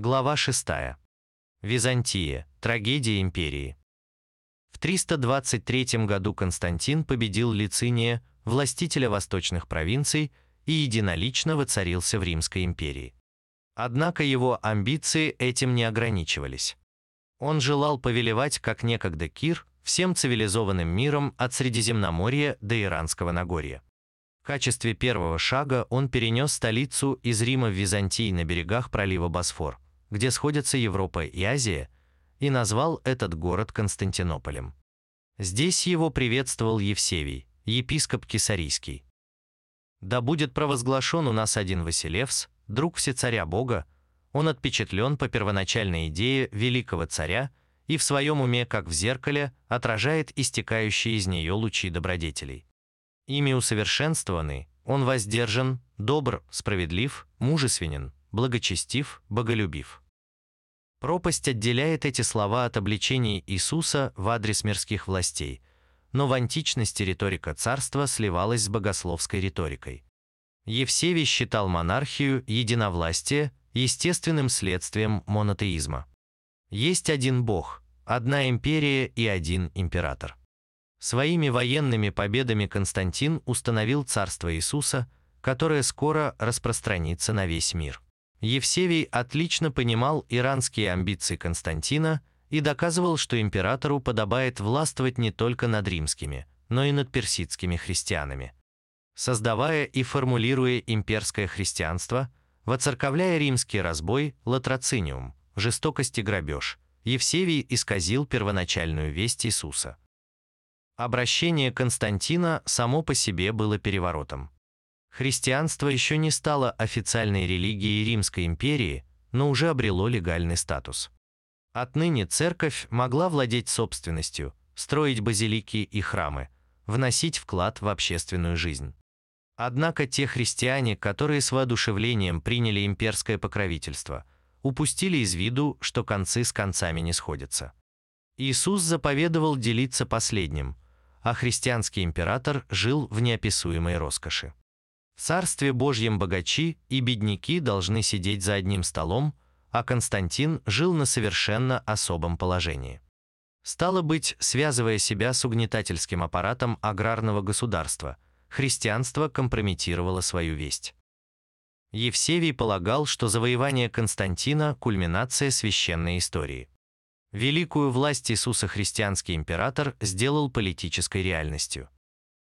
Глава 6. Византия. Трагедия империи. В 323 году Константин победил Лициния, властителя восточных провинций, и единолично воцарился в Римской империи. Однако его амбиции этим не ограничивались. Он желал повелевать, как некогда Кир, всем цивилизованным миром от Средиземноморья до Иранского Нагорья. В качестве первого шага он перенес столицу из Рима в Византии на берегах пролива Босфор, где сходятся Европа и Азия, и назвал этот город Константинополем. Здесь его приветствовал Евсевий, епископ Кесарийский. «Да будет провозглашен у нас один Василевс, друг всецаря Бога, он отпечатлен по первоначальной идее великого царя и в своем уме, как в зеркале, отражает истекающие из нее лучи добродетелей. Ими усовершенствованный, он воздержан, добр, справедлив, мужественен, благочестив, боголюбив. Пропасть отделяет эти слова от обличений Иисуса в адрес мирских властей, но в античности риторика царства сливалась с богословской риторикой. Евсевий считал монархию, единовластие, естественным следствием монотеизма. Есть один бог, одна империя и один император. Своими военными победами Константин установил царство Иисуса, которое скоро распространится на весь мир. Евсевий отлично понимал иранские амбиции Константина и доказывал, что императору подобает властвовать не только над римскими, но и над персидскими христианами. Создавая и формулируя имперское христианство, воцерковляя римский разбой, латрациниум, жестокость и грабеж, Евсевий исказил первоначальную весть Иисуса. Обращение Константина само по себе было переворотом. Христианство еще не стало официальной религией Римской империи, но уже обрело легальный статус. Отныне церковь могла владеть собственностью, строить базилики и храмы, вносить вклад в общественную жизнь. Однако те христиане, которые с воодушевлением приняли имперское покровительство, упустили из виду, что концы с концами не сходятся. Иисус заповедовал делиться последним, а христианский император жил в неописуемой роскоши. В Царстве Божьем богачи и бедняки должны сидеть за одним столом, а Константин жил на совершенно особом положении. Стало быть, связывая себя с угнетательским аппаратом аграрного государства, христианство компрометировало свою весть. Евсевий полагал, что завоевание Константина – кульминация священной истории. Великую власть Иисуса христианский император сделал политической реальностью.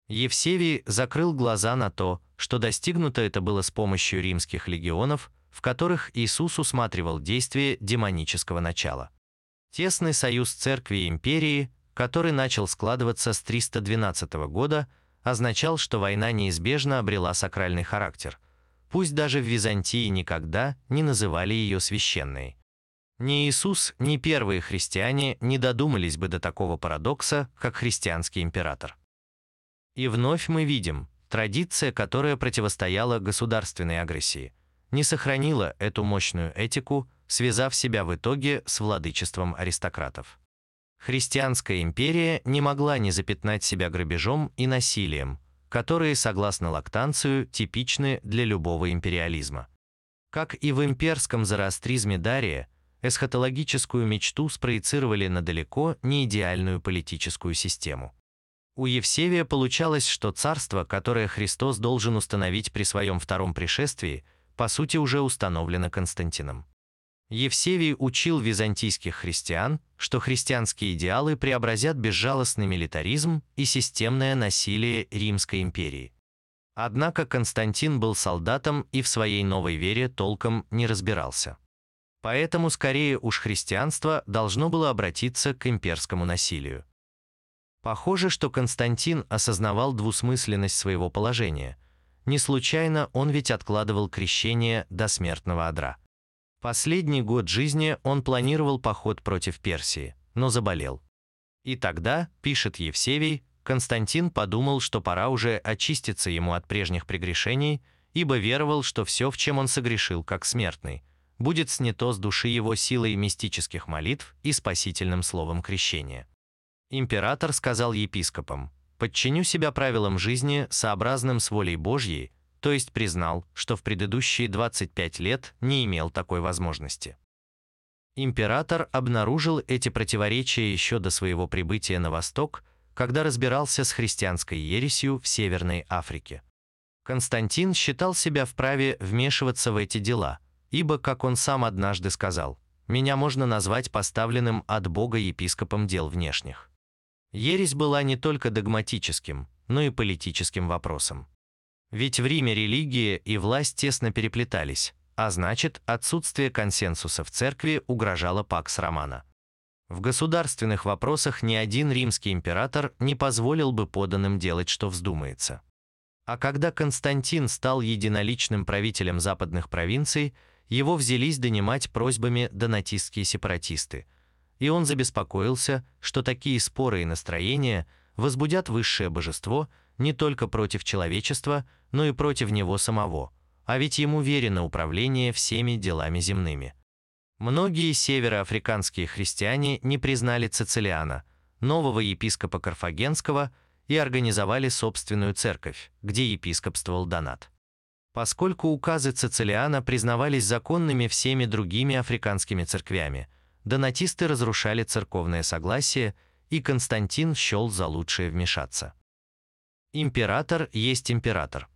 Евсевий закрыл глаза на то, что достигнуто это было с помощью римских легионов, в которых Иисус усматривал действие демонического начала. Тесный союз церкви и империи, который начал складываться с 312 года, означал, что война неизбежно обрела сакральный характер, пусть даже в Византии никогда не называли ее священной. Ни Иисус, ни первые христиане не додумались бы до такого парадокса, как христианский император. И вновь мы видим, традиция, которая противостояла государственной агрессии, не сохранила эту мощную этику, связав себя в итоге с владычеством аристократов. Христианская империя не могла не запятнать себя грабежом и насилием, которые, согласно Лактанцию, типичны для любого империализма. Как и в имперском зороастризме Дария, эсхатологическую мечту спроецировали на далеко не идеальную политическую систему. У Евсевия получалось, что царство, которое Христос должен установить при своем втором пришествии, по сути уже установлено Константином. Евсевий учил византийских христиан, что христианские идеалы преобразят безжалостный милитаризм и системное насилие Римской империи. Однако Константин был солдатом и в своей новой вере толком не разбирался. Поэтому скорее уж христианство должно было обратиться к имперскому насилию. Похоже, что Константин осознавал двусмысленность своего положения. Не случайно он ведь откладывал крещение до смертного одра. Последний год жизни он планировал поход против Персии, но заболел. И тогда, пишет Евсевий, Константин подумал, что пора уже очиститься ему от прежних прегрешений, ибо веровал, что все, в чем он согрешил как смертный, будет снято с души его силой мистических молитв и спасительным словом крещения. Император сказал епископам, «Подчиню себя правилам жизни, сообразным с волей Божьей», то есть признал, что в предыдущие 25 лет не имел такой возможности. Император обнаружил эти противоречия еще до своего прибытия на восток, когда разбирался с христианской ересью в Северной Африке. Константин считал себя вправе вмешиваться в эти дела, ибо, как он сам однажды сказал, «Меня можно назвать поставленным от Бога епископом дел внешних». Ересь была не только догматическим, но и политическим вопросом. Ведь в Риме религия и власть тесно переплетались, а значит, отсутствие консенсуса в церкви угрожало Пакс Романа. В государственных вопросах ни один римский император не позволил бы поданным делать, что вздумается. А когда Константин стал единоличным правителем западных провинций, его взялись донимать просьбами донатистские сепаратисты, и он забеспокоился, что такие споры и настроения возбудят высшее божество не только против человечества, но и против него самого – а ведь ему верено управление всеми делами земными. Многие североафриканские христиане не признали Цицилиана, нового епископа Карфагенского, и организовали собственную церковь, где епископствовал Донат. Поскольку указы Цицилиана признавались законными всеми другими африканскими церквями, донатисты разрушали церковное согласие, и Константин счел за лучшее вмешаться. Император есть император.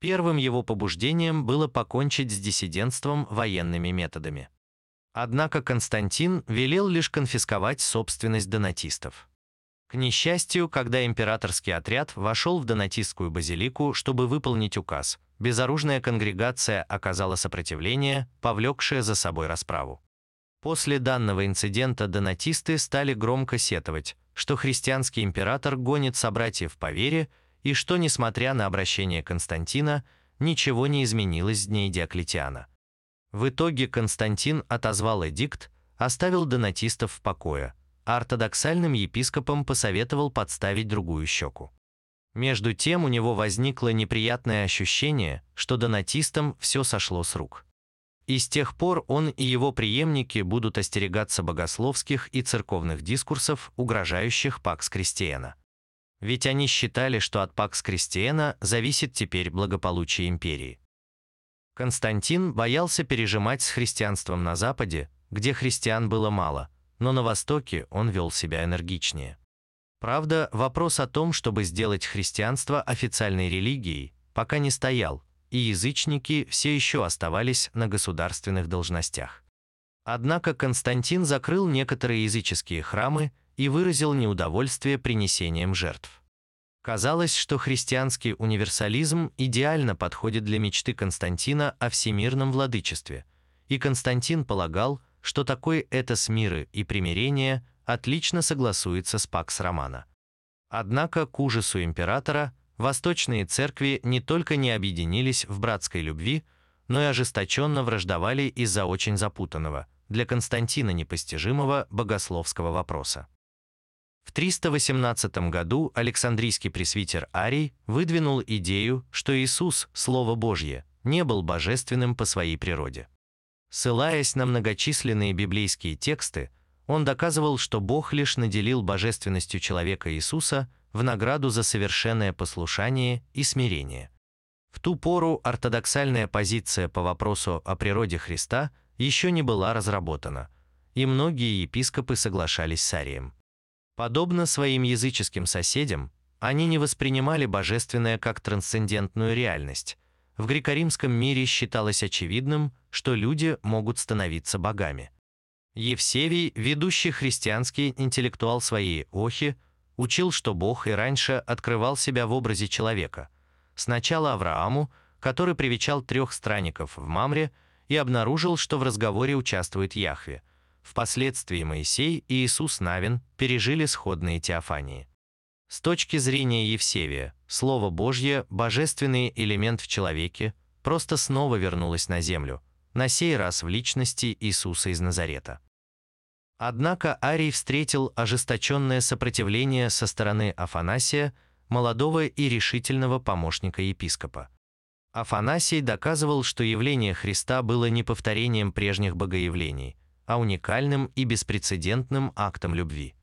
Первым его побуждением было покончить с диссидентством военными методами. Однако Константин велел лишь конфисковать собственность донатистов. К несчастью, когда императорский отряд вошел в донатистскую базилику, чтобы выполнить указ, безоружная конгрегация оказала сопротивление, повлекшее за собой расправу. После данного инцидента донатисты стали громко сетовать, что христианский император гонит собратьев по вере и что, несмотря на обращение Константина, ничего не изменилось с дней Диоклетиана. В итоге Константин отозвал эдикт, оставил донатистов в покое, а ортодоксальным епископам посоветовал подставить другую щеку. Между тем у него возникло неприятное ощущение, что донатистам все сошло с рук. И с тех пор он и его преемники будут остерегаться богословских и церковных дискурсов, угрожающих Пакс Кристиана ведь они считали, что от Пакс Кристиена зависит теперь благополучие империи. Константин боялся пережимать с христианством на Западе, где христиан было мало, но на Востоке он вел себя энергичнее. Правда, вопрос о том, чтобы сделать христианство официальной религией, пока не стоял, и язычники все еще оставались на государственных должностях. Однако Константин закрыл некоторые языческие храмы и выразил неудовольствие принесением жертв. Казалось, что христианский универсализм идеально подходит для мечты Константина о всемирном владычестве, и Константин полагал, что такой этос мира и примирения отлично согласуется с Пакс Романа. Однако, к ужасу императора, восточные церкви не только не объединились в братской любви, но и ожесточенно враждовали из-за очень запутанного, для Константина непостижимого богословского вопроса. В 318 году Александрийский пресвитер Арий выдвинул идею, что Иисус, Слово Божье, не был божественным по своей природе. Ссылаясь на многочисленные библейские тексты, он доказывал, что Бог лишь наделил божественностью человека Иисуса в награду за совершенное послушание и смирение. В ту пору ортодоксальная позиция по вопросу о природе Христа еще не была разработана, и многие епископы соглашались с Арием. Подобно своим языческим соседям, они не воспринимали божественное как трансцендентную реальность. В греко-римском мире считалось очевидным, что люди могут становиться богами. Евсевий, ведущий христианский интеллектуал своей эпохи, учил, что Бог и раньше открывал себя в образе человека. Сначала Аврааму, который привечал трех странников в Мамре и обнаружил, что в разговоре участвует Яхве – Впоследствии Моисей и Иисус Навин пережили сходные теофании. С точки зрения Евсевия, Слово Божье, божественный элемент в человеке, просто снова вернулось на землю, на сей раз в личности Иисуса из Назарета. Однако Арий встретил ожесточенное сопротивление со стороны Афанасия, молодого и решительного помощника епископа. Афанасий доказывал, что явление Христа было не повторением прежних богоявлений, а уникальным и беспрецедентным актом любви.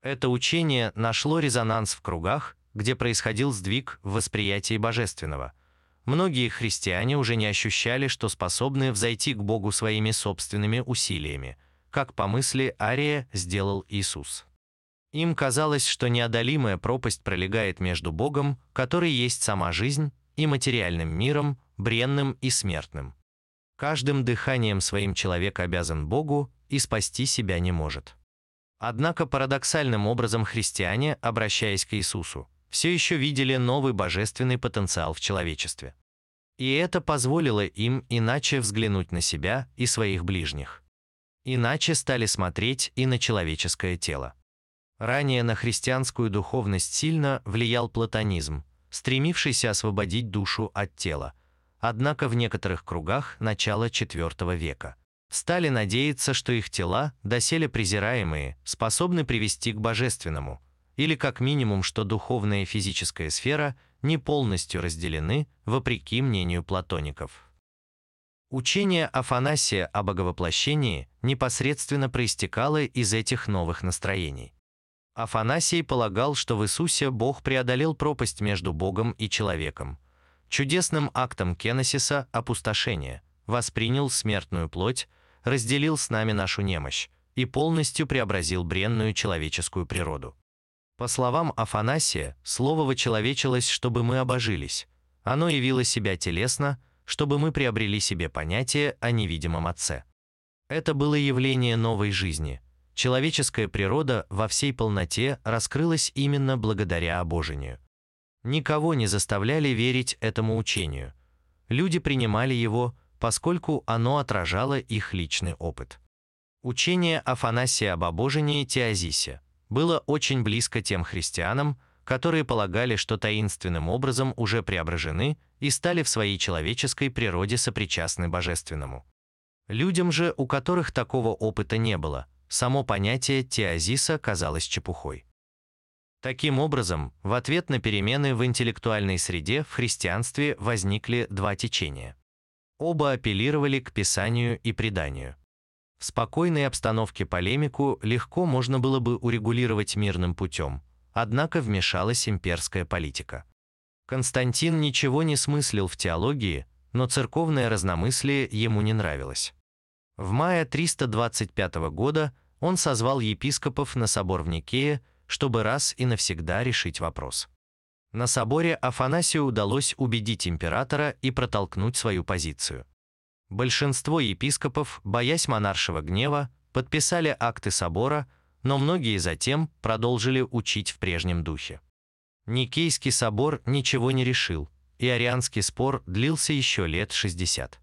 Это учение нашло резонанс в кругах, где происходил сдвиг в восприятии божественного. Многие христиане уже не ощущали, что способны взойти к Богу своими собственными усилиями. Как по мысли Ария сделал Иисус. Им казалось, что неодолимая пропасть пролегает между Богом, который есть сама жизнь, и материальным миром, бренным и смертным. Каждым дыханием своим человек обязан Богу и спасти себя не может. Однако парадоксальным образом христиане, обращаясь к Иисусу, все еще видели новый божественный потенциал в человечестве. И это позволило им иначе взглянуть на себя и своих ближних. Иначе стали смотреть и на человеческое тело. Ранее на христианскую духовность сильно влиял платонизм, стремившийся освободить душу от тела. Однако в некоторых кругах начала IV века стали надеяться, что их тела, доселе презираемые, способны привести к божественному, или как минимум, что духовная и физическая сфера не полностью разделены, вопреки мнению платоников. Учение Афанасия о боговоплощении непосредственно проистекало из этих новых настроений. Афанасий полагал, что в Иисусе Бог преодолел пропасть между Богом и человеком. Чудесным актом кеносиса опустошения воспринял смертную плоть, разделил с нами нашу немощь и полностью преобразил бренную человеческую природу. По словам Афанасия, слово вочеловечилось, чтобы мы обожились. Оно явило себя телесно, чтобы мы приобрели себе понятие о невидимом Отце. Это было явление новой жизни – человеческая природа во всей полноте раскрылась именно благодаря обожению. Никого не заставляли верить этому учению. Люди принимали его, поскольку оно отражало их личный опыт. Учение Афанасия об обожении Теозисе было очень близко тем христианам, которые полагали, что таинственным образом уже преображены и стали в своей человеческой природе сопричастны божественному. Людям же, у которых такого опыта не было – само понятие теозиса казалось чепухой. Таким образом, в ответ на перемены в интеллектуальной среде в христианстве возникли два течения. Оба апеллировали к Писанию и преданию. В спокойной обстановке полемику легко можно было бы урегулировать мирным путем, однако вмешалась имперская политика. Константин ничего не смыслил в теологии, но церковное разномыслие ему не нравилось. В мае 325 года он созвал епископов на собор в Никее, чтобы раз и навсегда решить вопрос. На соборе Афанасию удалось убедить императора и протолкнуть свою позицию. Большинство епископов, боясь монаршего гнева, подписали акты собора, но многие затем продолжили учить в прежнем духе. Никейский собор ничего не решил, и арианский спор длился еще лет 60.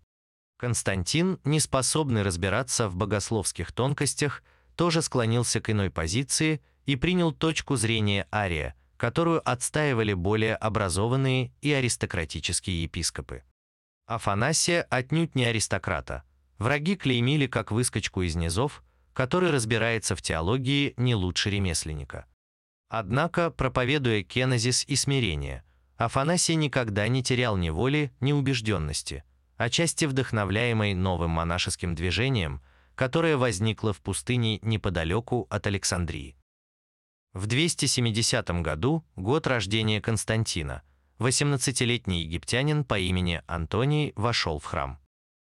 Константин, не способный разбираться в богословских тонкостях, тоже склонился к иной позиции и принял точку зрения Ария, которую отстаивали более образованные и аристократические епископы. Афанасия отнюдь не аристократа. Враги клеймили как выскочку из низов, который разбирается в теологии не лучше ремесленника. Однако, проповедуя кенозис и смирение, Афанасий никогда не терял ни воли, ни убежденности – отчасти вдохновляемой новым монашеским движением, которое возникло в пустыне неподалеку от Александрии. В 270 году, год рождения Константина, 18-летний египтянин по имени Антоний вошел в храм.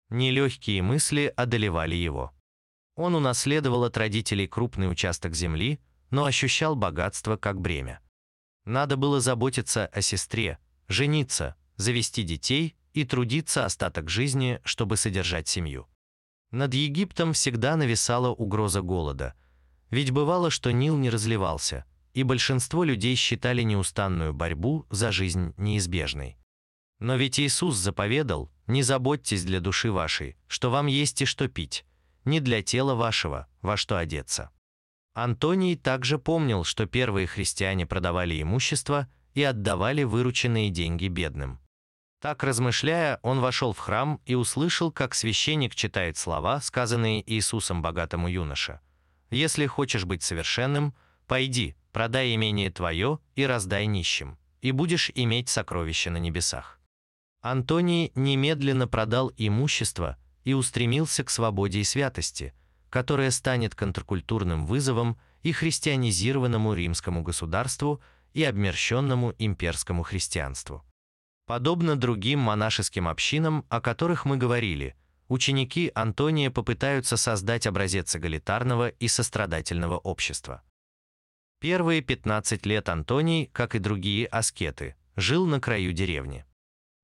Нелегкие мысли одолевали его. Он унаследовал от родителей крупный участок земли, но ощущал богатство как бремя. Надо было заботиться о сестре, жениться, завести детей и трудиться остаток жизни, чтобы содержать семью. Над Египтом всегда нависала угроза голода, ведь бывало, что Нил не разливался, и большинство людей считали неустанную борьбу за жизнь неизбежной. Но ведь Иисус заповедал, не заботьтесь для души вашей, что вам есть и что пить, не для тела вашего, во что одеться. Антоний также помнил, что первые христиане продавали имущество и отдавали вырученные деньги бедным. Так размышляя, он вошел в храм и услышал, как священник читает слова, сказанные Иисусом богатому юноше. «Если хочешь быть совершенным, пойди, продай имение твое и раздай нищим, и будешь иметь сокровища на небесах». Антоний немедленно продал имущество и устремился к свободе и святости, которая станет контркультурным вызовом и христианизированному римскому государству и обмерщенному имперскому христианству. Подобно другим монашеским общинам, о которых мы говорили, ученики Антония попытаются создать образец эгалитарного и сострадательного общества. Первые 15 лет Антоний, как и другие аскеты, жил на краю деревни.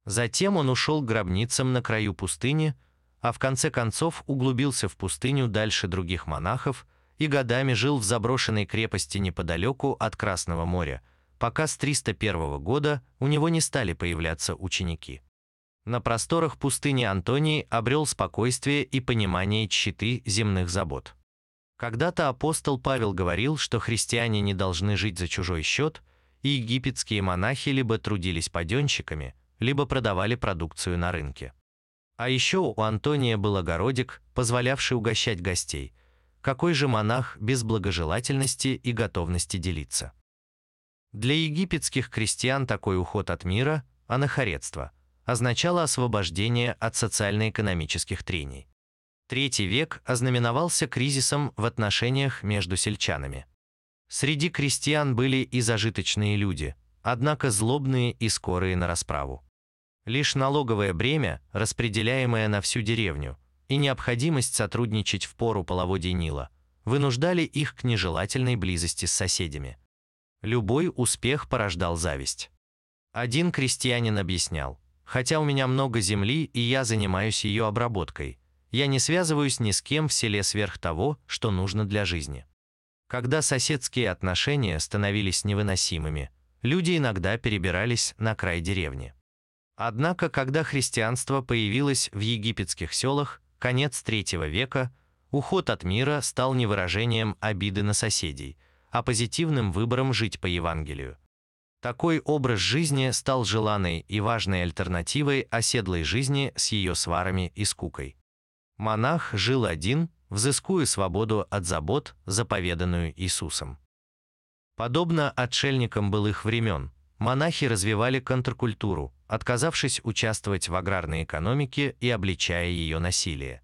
Затем он ушел к гробницам на краю пустыни, а в конце концов углубился в пустыню дальше других монахов и годами жил в заброшенной крепости неподалеку от Красного моря, пока с 301 года у него не стали появляться ученики. На просторах пустыни Антоний обрел спокойствие и понимание читы земных забот. Когда-то апостол Павел говорил, что христиане не должны жить за чужой счет, и египетские монахи либо трудились паденщиками, либо продавали продукцию на рынке. А еще у Антония был огородик, позволявший угощать гостей. Какой же монах без благожелательности и готовности делиться? Для египетских крестьян такой уход от мира, анахаретство, означало освобождение от социально-экономических трений. Третий век ознаменовался кризисом в отношениях между сельчанами. Среди крестьян были и зажиточные люди, однако злобные и скорые на расправу. Лишь налоговое бремя, распределяемое на всю деревню, и необходимость сотрудничать в пору половодья Нила, вынуждали их к нежелательной близости с соседями. Любой успех порождал зависть. Один крестьянин объяснял, хотя у меня много земли и я занимаюсь ее обработкой, я не связываюсь ни с кем в селе сверх того, что нужно для жизни. Когда соседские отношения становились невыносимыми, люди иногда перебирались на край деревни. Однако, когда христианство появилось в египетских селах, конец III века, уход от мира стал не выражением обиды на соседей, а позитивным выбором жить по Евангелию. Такой образ жизни стал желанной и важной альтернативой оседлой жизни с ее сварами и скукой. Монах жил один, взыскуя свободу от забот, заповеданную Иисусом. Подобно отшельникам былых времен, монахи развивали контркультуру, отказавшись участвовать в аграрной экономике и обличая ее насилие.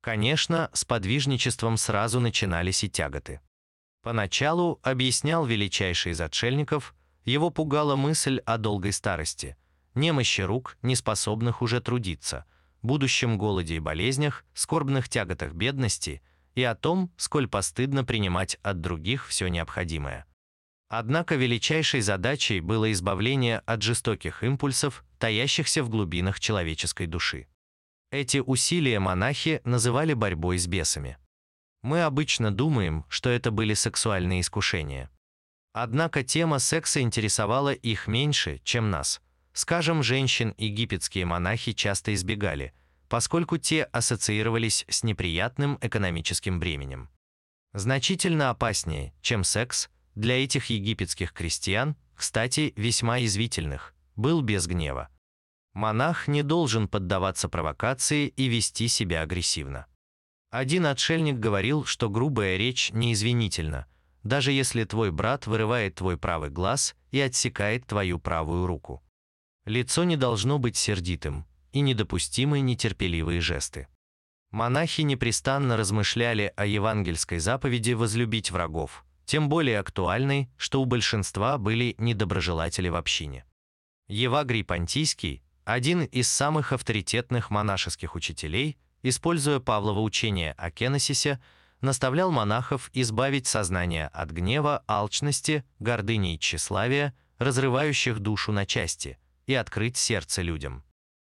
Конечно, с подвижничеством сразу начинались и тяготы. Поначалу, объяснял величайший из отшельников, его пугала мысль о долгой старости, немощи рук, неспособных уже трудиться, будущем голоде и болезнях, скорбных тяготах бедности и о том, сколь постыдно принимать от других все необходимое. Однако величайшей задачей было избавление от жестоких импульсов, таящихся в глубинах человеческой души. Эти усилия монахи называли борьбой с бесами. Мы обычно думаем, что это были сексуальные искушения. Однако тема секса интересовала их меньше, чем нас. Скажем, женщин египетские монахи часто избегали, поскольку те ассоциировались с неприятным экономическим бременем. Значительно опаснее, чем секс – для этих египетских крестьян, кстати, весьма извительных, был без гнева. Монах не должен поддаваться провокации и вести себя агрессивно. Один отшельник говорил, что грубая речь неизвинительна, даже если твой брат вырывает твой правый глаз и отсекает твою правую руку. Лицо не должно быть сердитым, и недопустимы нетерпеливые жесты. Монахи непрестанно размышляли о евангельской заповеди возлюбить врагов, тем более актуальной, что у большинства были недоброжелатели в общине. Евагрий Понтийский, один из самых авторитетных монашеских учителей, используя Павлово учение о Кеносисе, наставлял монахов избавить сознание от гнева, алчности, гордыни и тщеславия, разрывающих душу на части, и открыть сердце людям.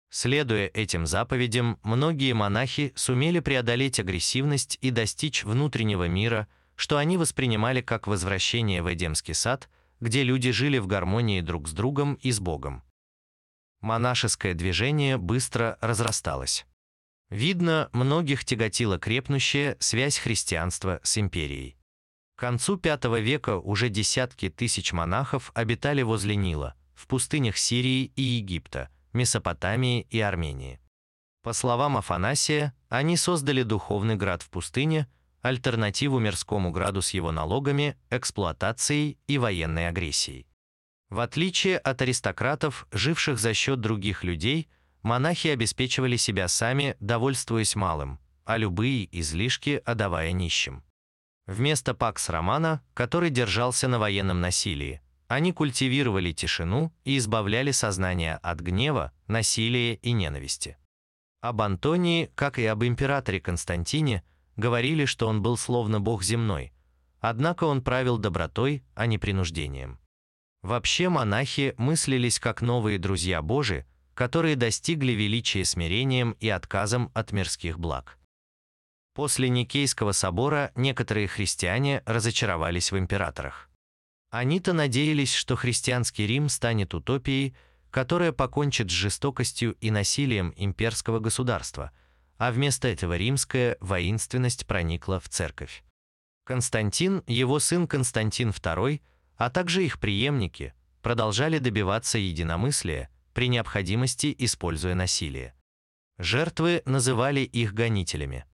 Следуя этим заповедям, многие монахи сумели преодолеть агрессивность и достичь внутреннего мира – что они воспринимали как возвращение в Эдемский сад, где люди жили в гармонии друг с другом и с Богом. Монашеское движение быстро разрасталось. Видно, многих тяготила крепнущая связь христианства с империей. К концу V века уже десятки тысяч монахов обитали возле Нила, в пустынях Сирии и Египта, Месопотамии и Армении. По словам Афанасия, они создали духовный град в пустыне – альтернативу мирскому граду с его налогами, эксплуатацией и военной агрессией. В отличие от аристократов, живших за счет других людей, монахи обеспечивали себя сами, довольствуясь малым, а любые излишки отдавая нищим. Вместо пакс романа, который держался на военном насилии, они культивировали тишину и избавляли сознание от гнева, насилия и ненависти. Об Антонии, как и об императоре Константине, говорили, что он был словно бог земной, однако он правил добротой, а не принуждением. Вообще монахи мыслились как новые друзья Божии, которые достигли величия смирением и отказом от мирских благ. После Никейского собора некоторые христиане разочаровались в императорах. Они-то надеялись, что христианский Рим станет утопией, которая покончит с жестокостью и насилием имперского государства, а вместо этого римская воинственность проникла в церковь. Константин, его сын Константин II, а также их преемники, продолжали добиваться единомыслия, при необходимости используя насилие. Жертвы называли их гонителями.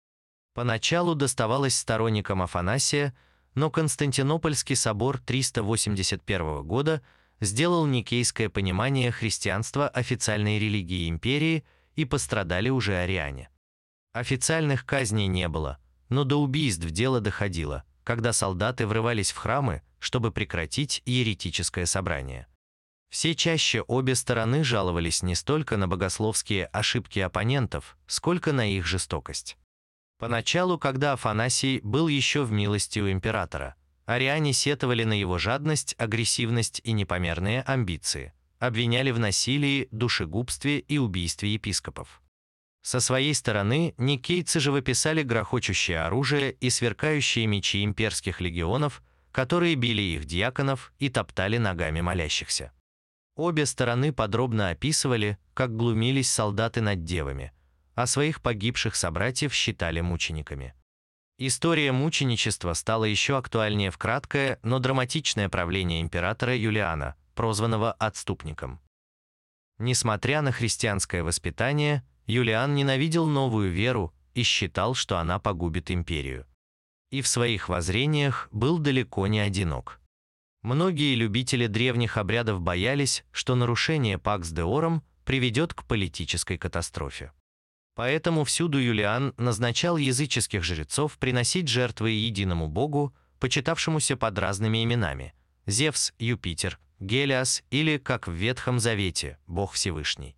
Поначалу доставалось сторонникам Афанасия, но Константинопольский собор 381 года сделал никейское понимание христианства официальной религии империи и пострадали уже ариане. Официальных казней не было, но до убийств дело доходило, когда солдаты врывались в храмы, чтобы прекратить еретическое собрание. Все чаще обе стороны жаловались не столько на богословские ошибки оппонентов, сколько на их жестокость. Поначалу, когда Афанасий был еще в милости у императора, ариане сетовали на его жадность, агрессивность и непомерные амбиции, обвиняли в насилии, душегубстве и убийстве епископов. Со своей стороны никейцы же выписали грохочущее оружие и сверкающие мечи имперских легионов, которые били их диаконов и топтали ногами молящихся. Обе стороны подробно описывали, как глумились солдаты над девами, а своих погибших собратьев считали мучениками. История мученичества стала еще актуальнее в краткое, но драматичное правление императора Юлиана, прозванного отступником. Несмотря на христианское воспитание, Юлиан ненавидел новую веру и считал, что она погубит империю. И в своих воззрениях был далеко не одинок. Многие любители древних обрядов боялись, что нарушение Пакс де Ором приведет к политической катастрофе. Поэтому всюду Юлиан назначал языческих жрецов приносить жертвы единому богу, почитавшемуся под разными именами – Зевс, Юпитер, Гелиас или, как в Ветхом Завете, Бог Всевышний.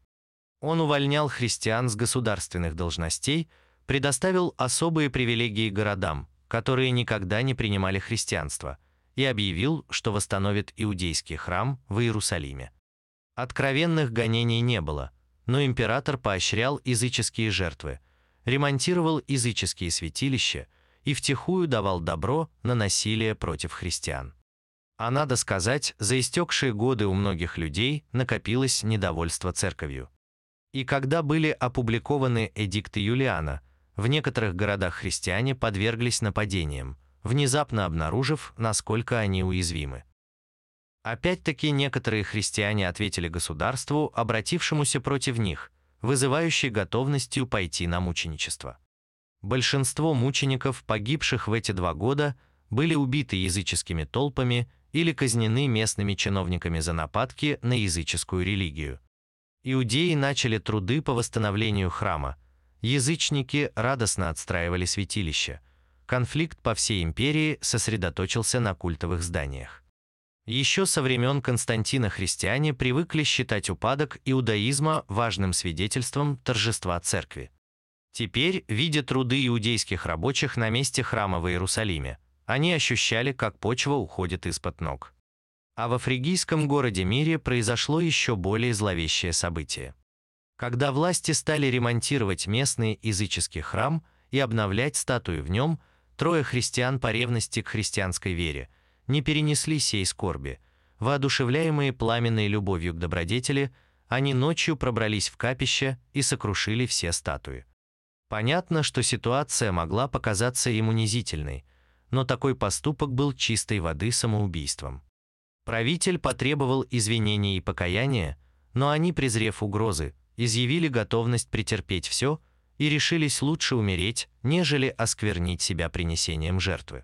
Он увольнял христиан с государственных должностей, предоставил особые привилегии городам, которые никогда не принимали христианство – и объявил, что восстановит иудейский храм в Иерусалиме. Откровенных гонений не было, но император поощрял языческие жертвы, ремонтировал языческие святилища и втихую давал добро на насилие против христиан. А надо сказать, за истекшие годы у многих людей накопилось недовольство церковью. И когда были опубликованы эдикты Юлиана, в некоторых городах христиане подверглись нападениям, внезапно обнаружив, насколько они уязвимы. Опять-таки некоторые христиане ответили государству, обратившемуся против них, вызывающей готовностью пойти на мученичество. Большинство мучеников, погибших в эти два года, были убиты языческими толпами или казнены местными чиновниками за нападки на языческую религию. Иудеи начали труды по восстановлению храма, язычники радостно отстраивали святилища, конфликт по всей империи сосредоточился на культовых зданиях. Еще со времен Константина христиане привыкли считать упадок иудаизма важным свидетельством торжества церкви. Теперь, видя труды иудейских рабочих на месте храма в Иерусалиме, они ощущали, как почва уходит из-под ног. А во фригийском городе Мире произошло еще более зловещее событие. Когда власти стали ремонтировать местный языческий храм и обновлять статуи в нем, Трое христиан по ревности к христианской вере не перенесли сей скорби. Воодушевляемые пламенной любовью к добродетели, они ночью пробрались в капище и сокрушили все статуи. Понятно, что ситуация могла показаться им унизительной, но такой поступок был чистой воды самоубийством. Правитель потребовал извинений и покаяния, но они, презрев угрозы, изъявили готовность претерпеть все, и решились лучше умереть, нежели осквернить себя принесением жертвы.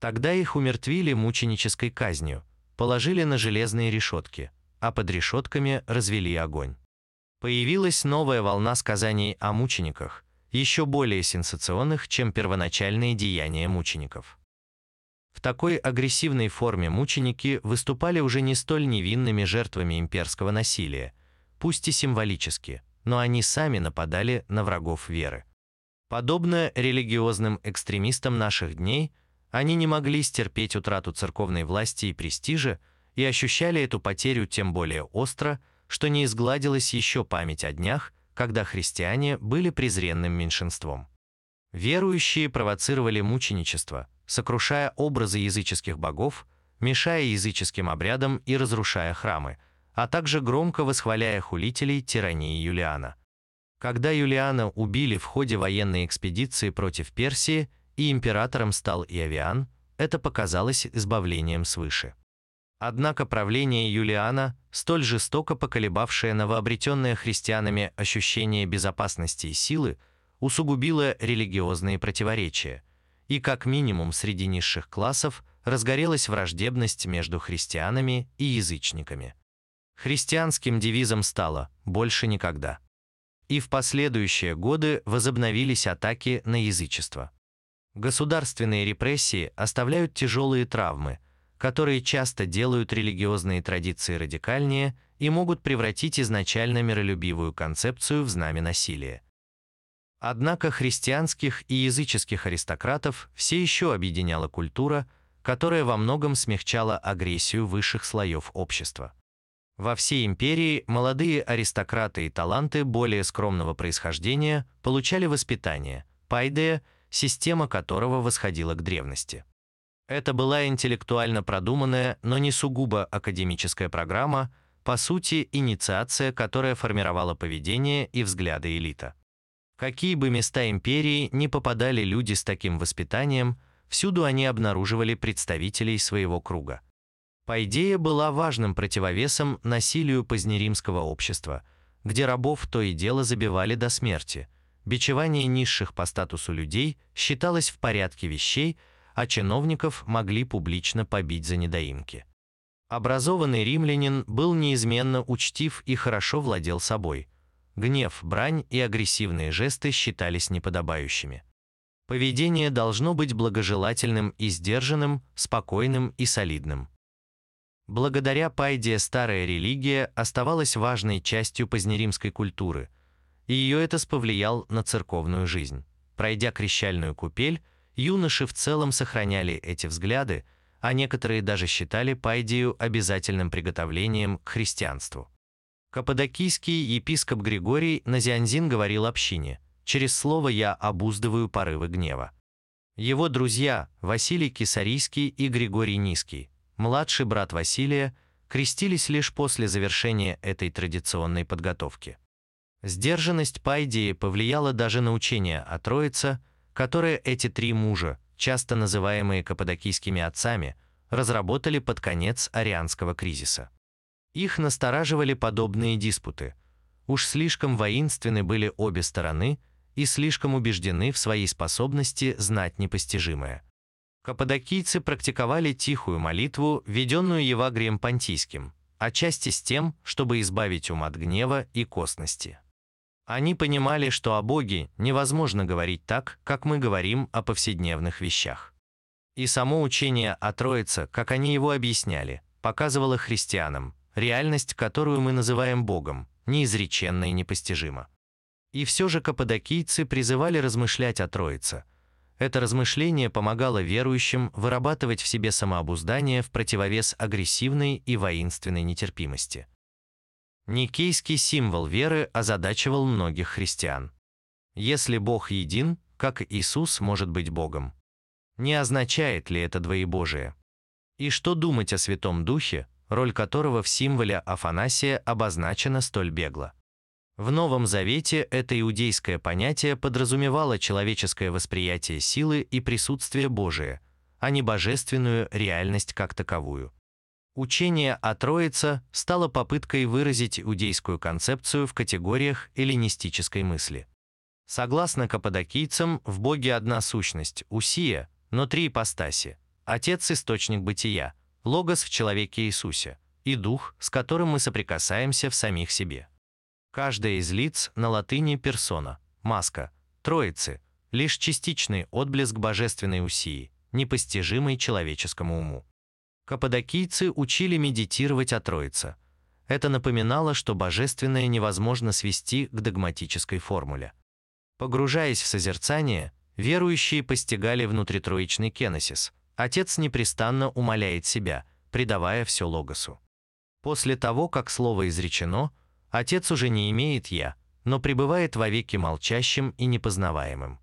Тогда их умертвили мученической казнью, положили на железные решетки, а под решетками развели огонь. Появилась новая волна сказаний о мучениках, еще более сенсационных, чем первоначальные деяния мучеников. В такой агрессивной форме мученики выступали уже не столь невинными жертвами имперского насилия, пусть и символически – но они сами нападали на врагов веры. Подобно религиозным экстремистам наших дней, они не могли стерпеть утрату церковной власти и престижа и ощущали эту потерю тем более остро, что не изгладилась еще память о днях, когда христиане были презренным меньшинством. Верующие провоцировали мученичество, сокрушая образы языческих богов, мешая языческим обрядам и разрушая храмы, а также громко восхваляя хулителей тирании Юлиана. Когда Юлиана убили в ходе военной экспедиции против Персии и императором стал Иовиан, это показалось избавлением свыше. Однако правление Юлиана, столь жестоко поколебавшее новообретенное христианами ощущение безопасности и силы, усугубило религиозные противоречия, и как минимум среди низших классов разгорелась враждебность между христианами и язычниками. Христианским девизом стало «больше никогда». И в последующие годы возобновились атаки на язычество. Государственные репрессии оставляют тяжелые травмы, которые часто делают религиозные традиции радикальнее и могут превратить изначально миролюбивую концепцию в знамя насилия. Однако христианских и языческих аристократов все еще объединяла культура, которая во многом смягчала агрессию высших слоев общества. Во всей империи молодые аристократы и таланты более скромного происхождения получали воспитание, пайдея, система которого восходила к древности. Это была интеллектуально продуманная, но не сугубо академическая программа, по сути, инициация, которая формировала поведение и взгляды элита. Какие бы места империи не попадали люди с таким воспитанием, всюду они обнаруживали представителей своего круга. Пайдея была важным противовесом насилию позднеримского общества, где рабов то и дело забивали до смерти. Бичевание низших по статусу людей считалось в порядке вещей, а чиновников могли публично побить за недоимки. Образованный римлянин был неизменно учтив и хорошо владел собой. Гнев, брань и агрессивные жесты считались неподобающими. Поведение должно быть благожелательным и сдержанным, спокойным и солидным. Благодаря Пайде старая религия оставалась важной частью позднеримской культуры, и ее это повлиял на церковную жизнь. Пройдя крещальную купель, юноши в целом сохраняли эти взгляды, а некоторые даже считали Пайдию обязательным приготовлением к христианству. Каппадокийский епископ Григорий Назианзин говорил общине, «Через слово я обуздываю порывы гнева». Его друзья Василий Кисарийский и Григорий Низкий младший брат Василия, крестились лишь после завершения этой традиционной подготовки. Сдержанность Пайдии повлияла даже на учение о Троице, которое эти три мужа, часто называемые каппадокийскими отцами, разработали под конец арианского кризиса. Их настораживали подобные диспуты. Уж слишком воинственны были обе стороны и слишком убеждены в своей способности знать непостижимое – Каппадокийцы практиковали тихую молитву, введенную Евагрием Понтийским, отчасти с тем, чтобы избавить ум от гнева и косности. Они понимали, что о Боге невозможно говорить так, как мы говорим о повседневных вещах. И само учение о Троице, как они его объясняли, показывало христианам, реальность, которую мы называем Богом, неизреченна и непостижима. И все же каппадокийцы призывали размышлять о Троице, это размышление помогало верующим вырабатывать в себе самообуздание в противовес агрессивной и воинственной нетерпимости. Никейский символ веры озадачивал многих христиан. Если Бог един, как Иисус может быть Богом? Не означает ли это двоебожие? И что думать о Святом Духе, роль которого в символе Афанасия обозначена столь бегло? В Новом Завете это иудейское понятие подразумевало человеческое восприятие силы и присутствия Божия, а не божественную реальность как таковую. Учение о Троице стало попыткой выразить иудейскую концепцию в категориях эллинистической мысли. Согласно каппадокийцам, в Боге одна сущность – Усия, но три ипостаси – Отец – источник бытия, Логос в человеке Иисусе и Дух, с которым мы соприкасаемся в самих себе. Каждая из лиц на латыни персона, маска, троицы, лишь частичный отблеск божественной усии, непостижимой человеческому уму. Каппадокийцы учили медитировать о Троице. Это напоминало, что божественное невозможно свести к догматической формуле. Погружаясь в созерцание, верующие постигали внутритроичный кеносис. Отец непрестанно умоляет себя, предавая все логосу. После того, как слово изречено, Отец уже не имеет «я», но пребывает вовеки молчащим и непознаваемым.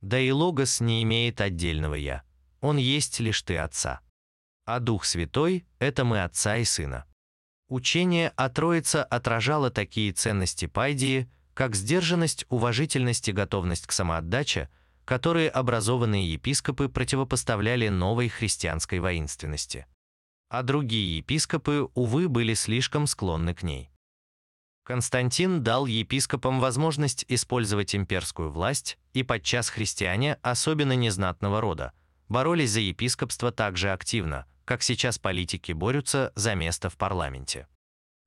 Да и Логос не имеет отдельного «я», он есть лишь ты Отца. А Дух Святой – это мы Отца и Сына. Учение о Троице отражало такие ценности Пайдии, как сдержанность, уважительность и готовность к самоотдаче, которые образованные епископы противопоставляли новой христианской воинственности. А другие епископы, увы, были слишком склонны к ней. Константин дал епископам возможность использовать имперскую власть, и подчас христиане, особенно незнатного рода, боролись за епископство так же активно, как сейчас политики борются за место в парламенте.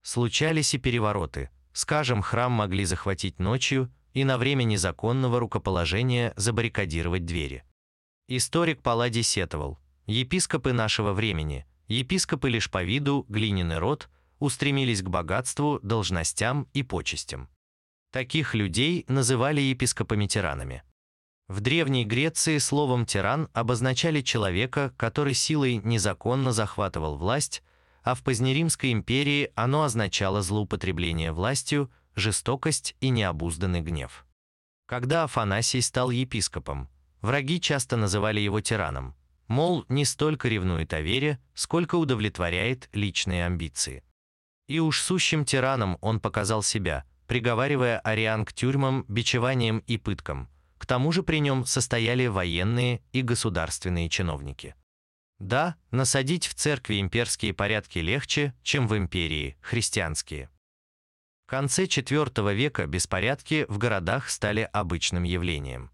Случались и перевороты. Скажем, храм могли захватить ночью и на время незаконного рукоположения забаррикадировать двери. Историк Палладий сетовал, епископы нашего времени, епископы лишь по виду, глиняный род, устремились к богатству, должностям и почестям. Таких людей называли епископами-тиранами. В Древней Греции словом «тиран» обозначали человека, который силой незаконно захватывал власть, а в Позднеримской империи оно означало злоупотребление властью, жестокость и необузданный гнев. Когда Афанасий стал епископом, враги часто называли его тираном, мол, не столько ревнует о вере, сколько удовлетворяет личные амбиции. И уж сущим тираном он показал себя, приговаривая ариан к тюрьмам, бичеваниям и пыткам – к тому же при нем состояли военные и государственные чиновники. Да, насадить в церкви имперские порядки легче, чем в империи христианские. Конце IV века беспорядки в городах стали обычным явлением.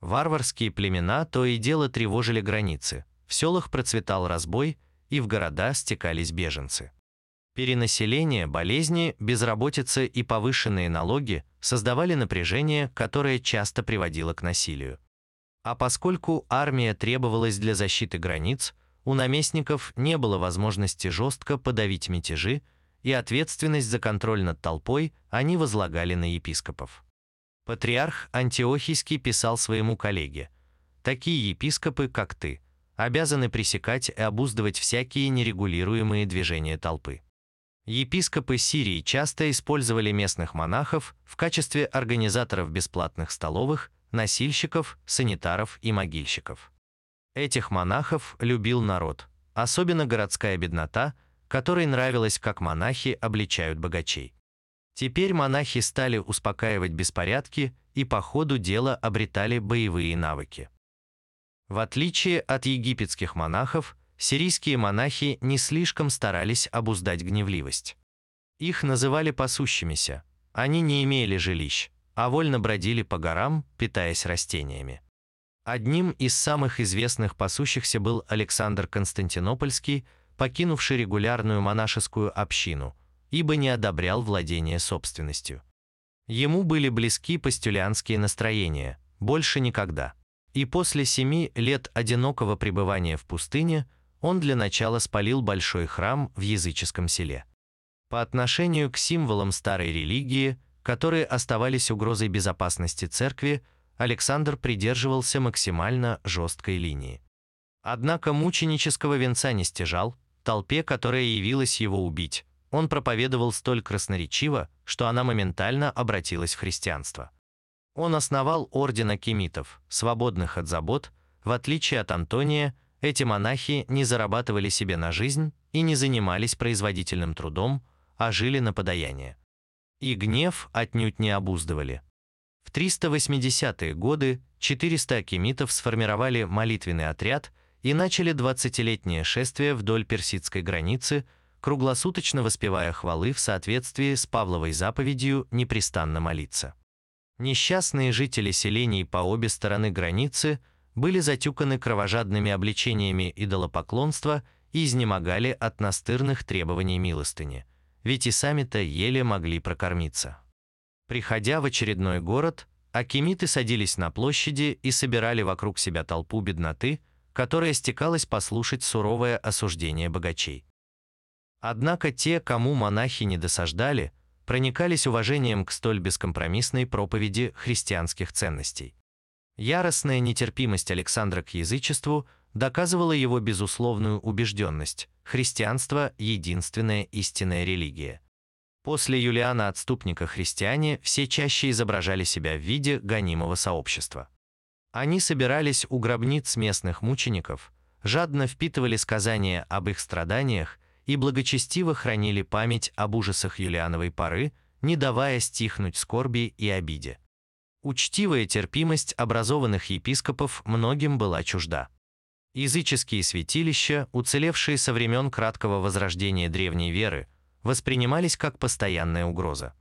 Варварские племена то и дело тревожили границы, в селах процветал разбой, и в города стекались беженцы. Перенаселение, болезни, безработица и повышенные налоги создавали напряжение, которое часто приводило к насилию. А поскольку армия требовалась для защиты границ, у наместников не было возможности жестко подавить мятежи, и ответственность за контроль над толпой они возлагали на епископов. Патриарх Антиохийский писал своему коллеге, «Такие епископы, как ты, обязаны пресекать и обуздывать всякие нерегулируемые движения толпы». Епископы Сирии часто использовали местных монахов в качестве организаторов бесплатных столовых, носильщиков, санитаров и могильщиков. Этих монахов любил народ, особенно городская беднота, которой нравилось, как монахи обличают богачей. Теперь монахи стали успокаивать беспорядки и по ходу дела обретали боевые навыки. В отличие от египетских монахов, сирийские монахи не слишком старались обуздать гневливость. Их называли пасущимися, они не имели жилищ, а вольно бродили по горам, питаясь растениями. Одним из самых известных пасущихся был Александр Константинопольский, покинувший регулярную монашескую общину, ибо не одобрял владение собственностью. Ему были близки постюлианские настроения, больше никогда. И после семи лет одинокого пребывания в пустыне – он для начала спалил большой храм в языческом селе. По отношению к символам старой религии, которые оставались угрозой безопасности церкви, Александр придерживался максимально жесткой линии. Однако мученического венца не стяжал, толпе, которая явилась его убить, он проповедовал столь красноречиво, что она моментально обратилась в христианство. Он основал орден акимитов, свободных от забот, в отличие от Антония, эти монахи не зарабатывали себе на жизнь и не занимались производительным трудом, а жили на подаяние. И гнев отнюдь не обуздывали. В 380-е годы 400 акимитов сформировали молитвенный отряд и начали 20-летнее шествие вдоль персидской границы, круглосуточно воспевая хвалы в соответствии с Павловой заповедью непрестанно молиться. Несчастные жители селений по обе стороны границы – были затюканы кровожадными обличениями идолопоклонства и изнемогали от настырных требований милостыни, ведь и сами-то еле могли прокормиться. Приходя в очередной город, акимиты садились на площади и собирали вокруг себя толпу бедноты, которая стекалась послушать суровое осуждение богачей. Однако те, кому монахи не досаждали, проникались уважением к столь бескомпромиссной проповеди христианских ценностей. Яростная нетерпимость Александра к язычеству доказывала его безусловную убежденность – христианство – единственная истинная религия. После Юлиана Отступника христиане все чаще изображали себя в виде гонимого сообщества. Они собирались у гробниц местных мучеников, жадно впитывали сказания об их страданиях и благочестиво хранили память об ужасах Юлиановой поры, не давая стихнуть скорби и обиде. Учтивая терпимость образованных епископов многим была чужда. Языческие святилища, уцелевшие со времен краткого возрождения древней веры, воспринимались как постоянная угроза.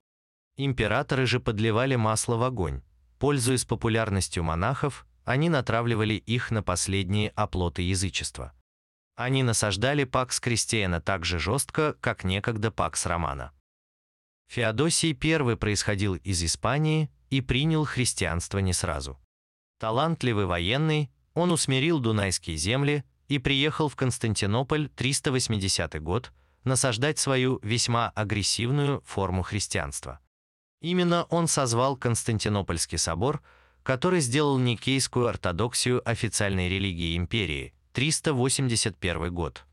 Императоры же подливали масло в огонь. Пользуясь популярностью монахов, они натравливали их на последние оплоты язычества. Они насаждали Пакс Кристиана так же жестко, как некогда Пакс Романа. Феодосий I происходил из Испании и принял христианство не сразу. Талантливый военный, он усмирил Дунайские земли и приехал в Константинополь 380 год насаждать свою весьма агрессивную форму христианства. Именно он созвал Константинопольский собор, который сделал никейскую ортодоксию официальной религии империи, 381 год.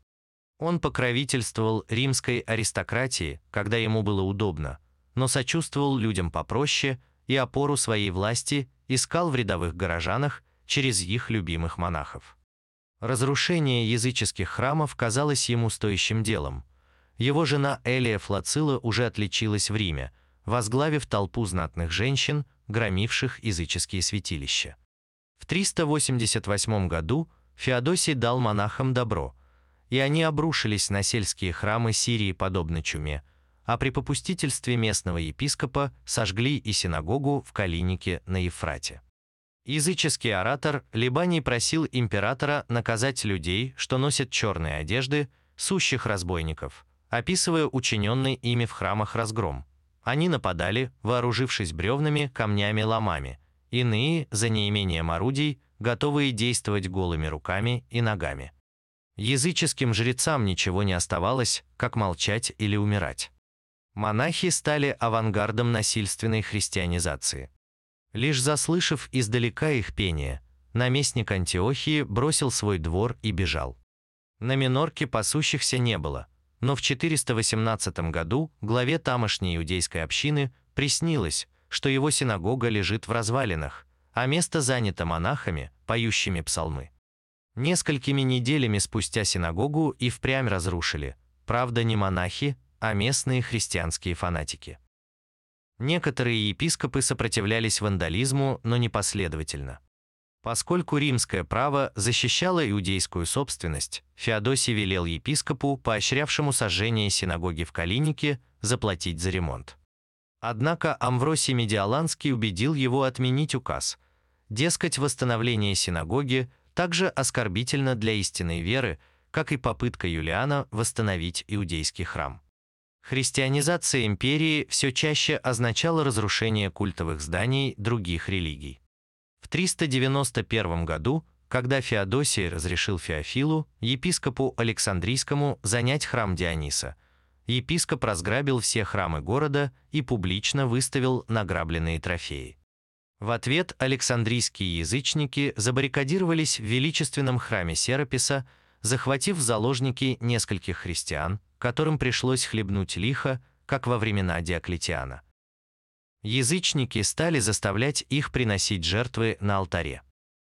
Он покровительствовал римской аристократии, когда ему было удобно, но сочувствовал людям попроще и опору своей власти искал в рядовых горожанах через их любимых монахов. Разрушение языческих храмов казалось ему стоящим делом. Его жена Элия Флацила уже отличилась в Риме, возглавив толпу знатных женщин, громивших языческие святилища. В 388 году Феодосий дал монахам добро, и они обрушились на сельские храмы Сирии подобно чуме, а при попустительстве местного епископа сожгли и синагогу в Калинике на Ефрате. Языческий оратор Либаний просил императора наказать людей, что носят черные одежды, сущих разбойников, описывая учиненный ими в храмах разгром. Они нападали, вооружившись бревнами, камнями, ломами. Иные, за неимением орудий, готовые действовать голыми руками и ногами. Языческим жрецам ничего не оставалось, как молчать или умирать. Монахи стали авангардом насильственной христианизации. Лишь заслышав издалека их пение, наместник Антиохии бросил свой двор и бежал. На Минорке пасущихся не было, но в 418 году главе тамошней иудейской общины приснилось, что его синагога лежит в развалинах, а место занято монахами, поющими псалмы. Несколькими неделями спустя синагогу и впрямь разрушили, правда не монахи, а местные христианские фанатики. Некоторые епископы сопротивлялись вандализму, но непоследовательно. Поскольку римское право защищало иудейскую собственность, Феодосий велел епископу, поощрявшему сожжение синагоги в Калинике, заплатить за ремонт. Однако Амвросий Медиаланский убедил его отменить указ, Дескать, восстановление синагоги также оскорбительно для истинной веры, как и попытка Юлиана восстановить иудейский храм. Христианизация империи все чаще означала разрушение культовых зданий других религий. В 391 году, когда Феодосий разрешил Феофилу, епископу Александрийскому, занять храм Диониса, епископ разграбил все храмы города и публично выставил награбленные трофеи. В ответ александрийские язычники забаррикадировались в величественном храме Сераписа, захватив в заложники нескольких христиан, которым пришлось хлебнуть лихо, как во времена Диоклетиана. Язычники стали заставлять их приносить жертвы на алтаре.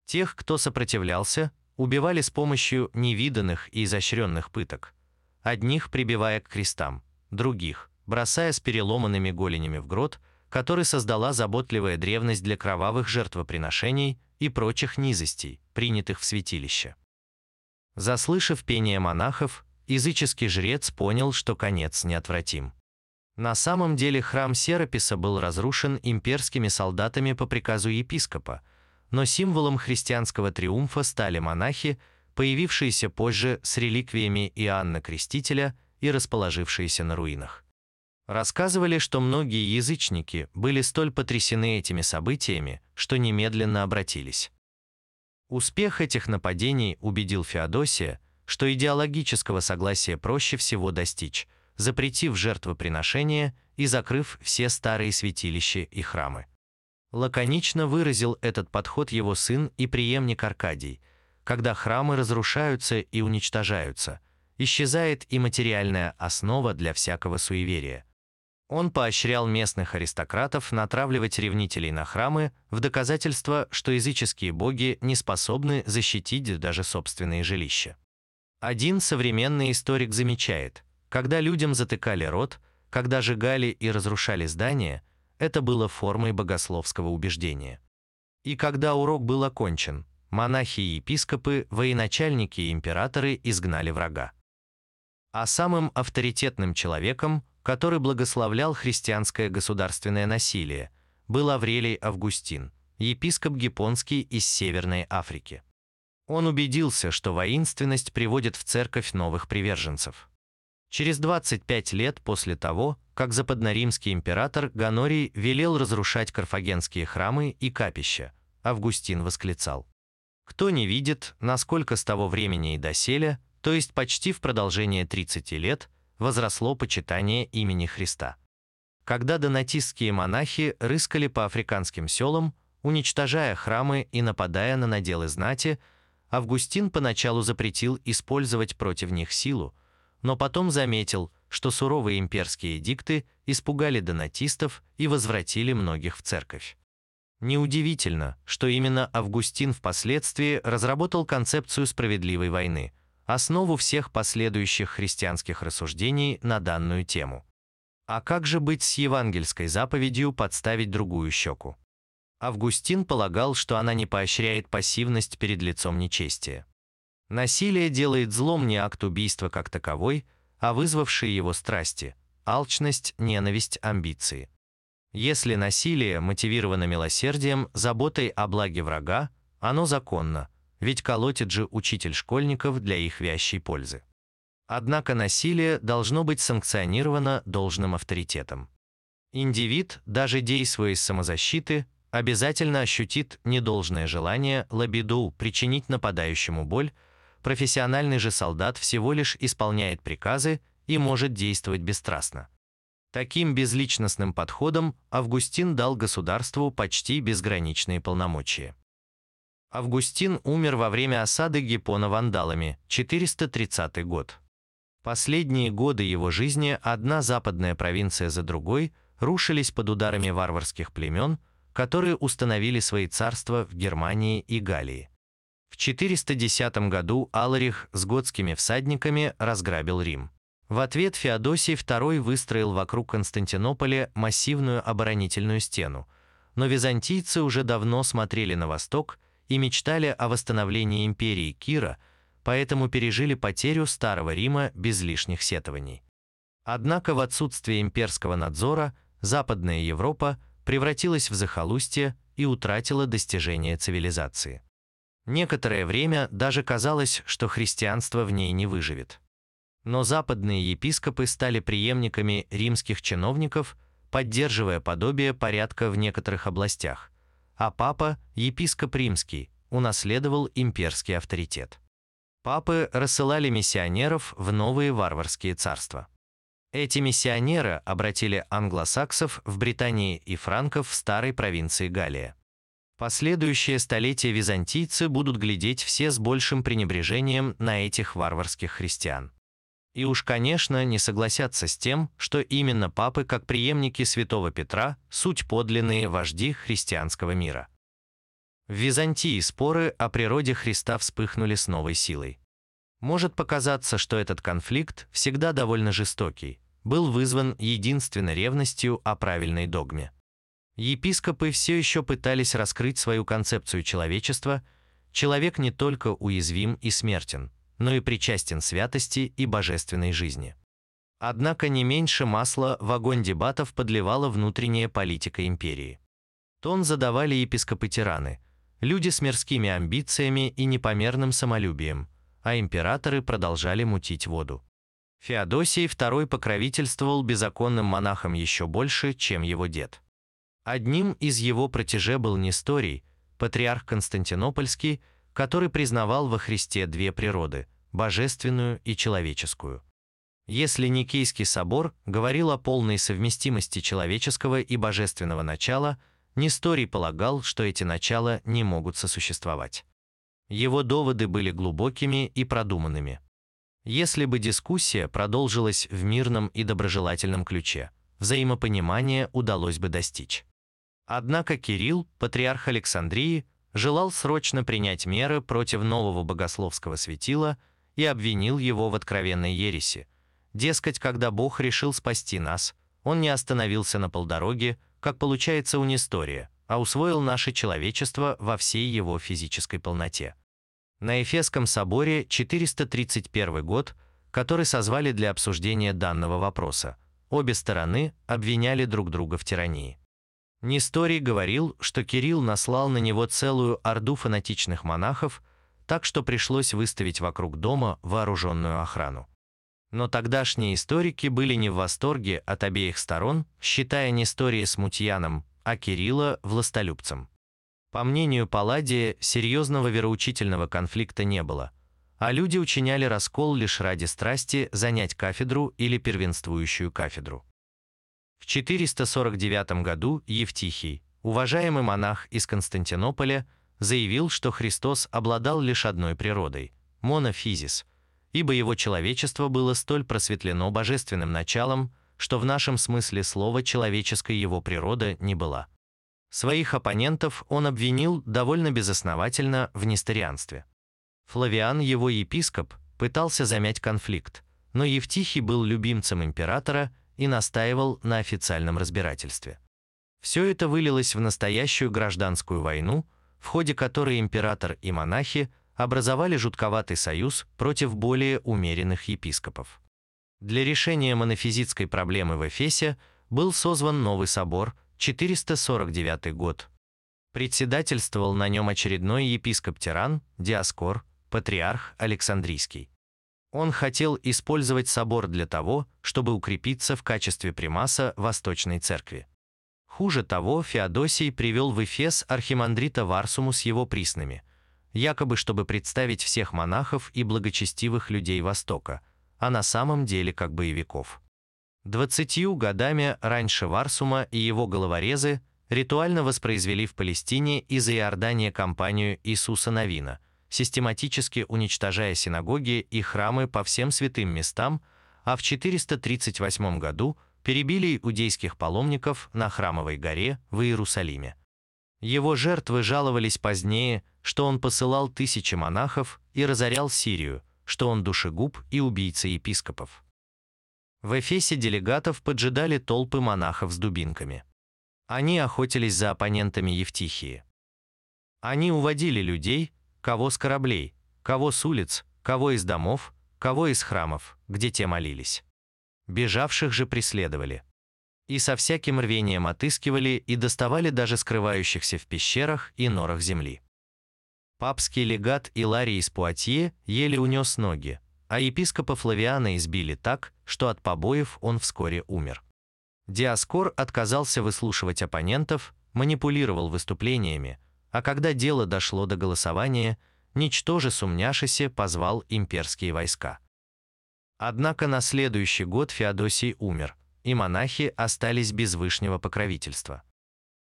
Тех, кто сопротивлялся, убивали с помощью невиданных и изощренных пыток. Одних прибивая к крестам, других, бросая с переломанными голенями в грот – который создала заботливая древность для кровавых жертвоприношений и прочих низостей, принятых в святилище. Заслышав пение монахов, языческий жрец понял, что конец неотвратим. На самом деле храм Сераписа был разрушен имперскими солдатами по приказу епископа, но символом христианского триумфа стали монахи, появившиеся позже с реликвиями Иоанна Крестителя и расположившиеся на руинах. Рассказывали, что многие язычники были столь потрясены этими событиями, что немедленно обратились. Успех этих нападений убедил Феодосия, что идеологического согласия проще всего достичь, запретив жертвоприношения и закрыв все старые святилища и храмы. Лаконично выразил этот подход его сын и преемник Аркадий, когда храмы разрушаются и уничтожаются, исчезает и материальная основа для всякого суеверия. Он поощрял местных аристократов натравливать ревнителей на храмы в доказательство, что языческие боги не способны защитить даже собственные жилища. Один современный историк замечает, когда людям затыкали рот, когда сжигали и разрушали здания, это было формой богословского убеждения. И когда урок был окончен, монахи и епископы, военачальники и императоры изгнали врага. А самым авторитетным человеком, который благословлял христианское государственное насилие, был Аврелий Августин, епископ Гипонский из Северной Африки. Он убедился, что воинственность приводит в церковь новых приверженцев. Через 25 лет после того, как западноримский император Ганорий велел разрушать карфагенские храмы и капища, Августин восклицал. «Кто не видит, насколько с того времени и доселе, то есть почти в продолжение 30 лет, возросло почитание имени Христа. Когда донатистские монахи рыскали по африканским селам, уничтожая храмы и нападая на наделы знати, Августин поначалу запретил использовать против них силу, но потом заметил, что суровые имперские эдикты испугали донатистов и возвратили многих в церковь. Неудивительно, что именно Августин впоследствии разработал концепцию справедливой войны, основу всех последующих христианских рассуждений на данную тему. А как же быть с евангельской заповедью подставить другую щеку? Августин полагал, что она не поощряет пассивность перед лицом нечестия. Насилие делает злом не акт убийства как таковой, а вызвавшие его страсти – алчность, ненависть, амбиции. Если насилие мотивировано милосердием, заботой о благе врага, оно законно, ведь колотит же учитель школьников для их вящей пользы. Однако насилие должно быть санкционировано должным авторитетом. Индивид, даже действуя из самозащиты, обязательно ощутит недолжное желание лабиду причинить нападающему боль, профессиональный же солдат всего лишь исполняет приказы и может действовать бесстрастно. Таким безличностным подходом Августин дал государству почти безграничные полномочия. Августин умер во время осады Гиппона вандалами, 430 год. Последние годы его жизни одна западная провинция за другой рушились под ударами варварских племен, которые установили свои царства в Германии и Галлии. В 410 году Аларих с готскими всадниками разграбил Рим. В ответ Феодосий II выстроил вокруг Константинополя массивную оборонительную стену, но византийцы уже давно смотрели на восток и мечтали о восстановлении империи Кира, поэтому пережили потерю Старого Рима без лишних сетований. Однако в отсутствие имперского надзора Западная Европа превратилась в захолустье и утратила достижения цивилизации. Некоторое время даже казалось, что христианство в ней не выживет. Но западные епископы стали преемниками римских чиновников, поддерживая подобие порядка в некоторых областях, а папа, епископ римский, унаследовал имперский авторитет. Папы рассылали миссионеров в новые варварские царства. Эти миссионеры обратили англосаксов в Британии и франков в старой провинции Галлия. Последующие столетия византийцы будут глядеть все с большим пренебрежением на этих варварских христиан. И уж, конечно, не согласятся с тем, что именно папы, как преемники святого Петра, суть подлинные вожди христианского мира. В Византии споры о природе Христа вспыхнули с новой силой. Может показаться, что этот конфликт, всегда довольно жестокий, был вызван единственно ревностью о правильной догме. Епископы все еще пытались раскрыть свою концепцию человечества. Человек не только уязвим и смертен, но и причастен святости и божественной жизни. Однако не меньше масла в огонь дебатов подливала внутренняя политика империи. Тон задавали епископы-тираны, люди с мирскими амбициями и непомерным самолюбием, а императоры продолжали мутить воду. Феодосий II покровительствовал беззаконным монахам еще больше, чем его дед. Одним из его протеже был Несторий, патриарх Константинопольский, который признавал во Христе две природы – божественную и человеческую. Если Никейский собор говорил о полной совместимости человеческого и божественного начала, Несторий полагал, что эти начала не могут сосуществовать. Его доводы были глубокими и продуманными. Если бы дискуссия продолжилась в мирном и доброжелательном ключе, взаимопонимания удалось бы достичь. Однако Кирилл, патриарх Александрии, желал срочно принять меры против нового богословского светила и обвинил его в откровенной ереси. Дескать, когда Бог решил спасти нас, Он не остановился на полдороге, как получается у Нестория, а усвоил наше человечество во всей его физической полноте. На Эфесском соборе 431 год, который созвали для обсуждения данного вопроса, обе стороны обвиняли друг друга в тирании. Несторий говорил, что Кирилл наслал на него целую орду фанатичных монахов, так что пришлось выставить вокруг дома вооруженную охрану. Но тогдашние историки были не в восторге от обеих сторон, считая Нестория смутьяном, а Кирилла – властолюбцем. По мнению Палладия, серьезного вероучительного конфликта не было, а люди учиняли раскол лишь ради страсти занять кафедру или первенствующую кафедру. В 449 году Евтихий, уважаемый монах из Константинополя, заявил, что Христос обладал лишь одной природой – монофизис – ибо его человечество было столь просветлено божественным началом, что в нашем смысле слова человеческой его природа не была. Своих оппонентов он обвинил довольно безосновательно в несторианстве. Флавиан, его епископ, пытался замять конфликт, но Евтихий был любимцем императора и настаивал на официальном разбирательстве. Все это вылилось в настоящую гражданскую войну, в ходе которой император и монахи образовали жутковатый союз против более умеренных епископов. Для решения монофизитской проблемы в Эфесе был созван новый собор, 449 год. Председательствовал на нем очередной епископ-тиран, Диаскор, патриарх Александрийский. Он хотел использовать собор для того, чтобы укрепиться в качестве примаса Восточной Церкви. Хуже того, Феодосий привел в Эфес архимандрита Варсуму с его приснами – якобы чтобы представить всех монахов и благочестивых людей Востока, а на самом деле как боевиков. Двадцатью годами раньше Варсума и его головорезы ритуально воспроизвели в Палестине из Иордания кампанию Иисуса Новина, систематически уничтожая синагоги и храмы по всем святым местам, а в 438 году перебили иудейских паломников на Храмовой горе в Иерусалиме. Его жертвы жаловались позднее, что он посылал тысячи монахов и разорял Сирию, что он душегуб и убийца епископов. В Эфесе делегатов поджидали толпы монахов с дубинками. Они охотились за оппонентами Евтихии. Они уводили людей, кого с кораблей, кого с улиц, кого из домов, кого из храмов, где те молились. Бежавших же преследовали и со всяким рвением отыскивали и доставали даже скрывающихся в пещерах и норах земли. Папский легат Иларий из Пуатье еле унес ноги, а епископа Флавиана избили так, что от побоев он вскоре умер. Диаскор отказался выслушивать оппонентов, манипулировал выступлениями, а когда дело дошло до голосования, ничтоже сумняшися позвал имперские войска. Однако на следующий год Феодосий умер – и монахи остались без вышнего покровительства.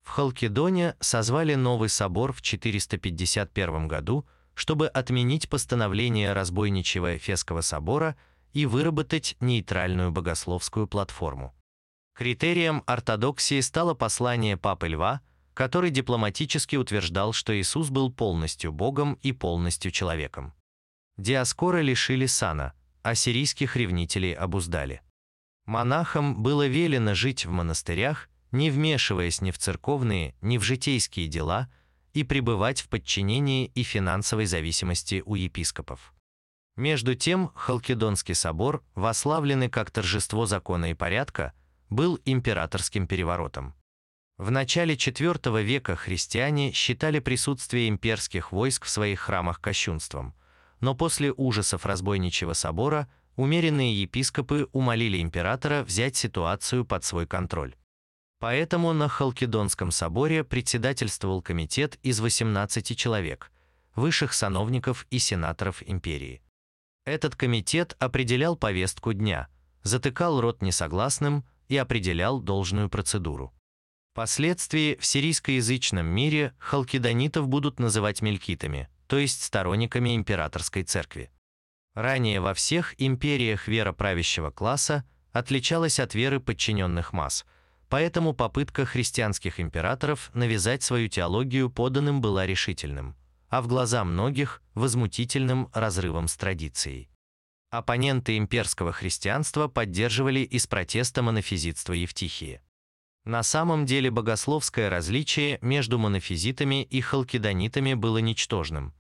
В Халкидоне созвали новый собор в 451 году, чтобы отменить постановление разбойничьего Эфесского собора и выработать нейтральную богословскую платформу. Критерием ортодоксии стало послание Папы Льва, который дипломатически утверждал, что Иисус был полностью Богом и полностью человеком. Диаскоры лишили сана, а сирийских ревнителей обуздали. Монахам было велено жить в монастырях, не вмешиваясь ни в церковные, ни в житейские дела, и пребывать в подчинении и финансовой зависимости у епископов. Между тем, Халкидонский собор, вославленный как торжество закона и порядка, был императорским переворотом. В начале IV века христиане считали присутствие имперских войск в своих храмах кощунством, но после ужасов разбойничьего собора – умеренные епископы умолили императора взять ситуацию под свой контроль. Поэтому на Халкидонском соборе председательствовал комитет из 18 человек, высших сановников и сенаторов империи. Этот комитет определял повестку дня, затыкал рот несогласным и определял должную процедуру. Впоследствии в сирийскоязычном мире халкидонитов будут называть мелькитами, то есть сторонниками императорской церкви. Ранее во всех империях вера правящего класса отличалась от веры подчиненных масс, поэтому попытка христианских императоров навязать свою теологию поданным была решительным, а в глаза многих – возмутительным разрывом с традицией. Оппоненты имперского христианства поддерживали из протеста монофизитство Евтихии. На самом деле богословское различие между монофизитами и халкидонитами было ничтожным,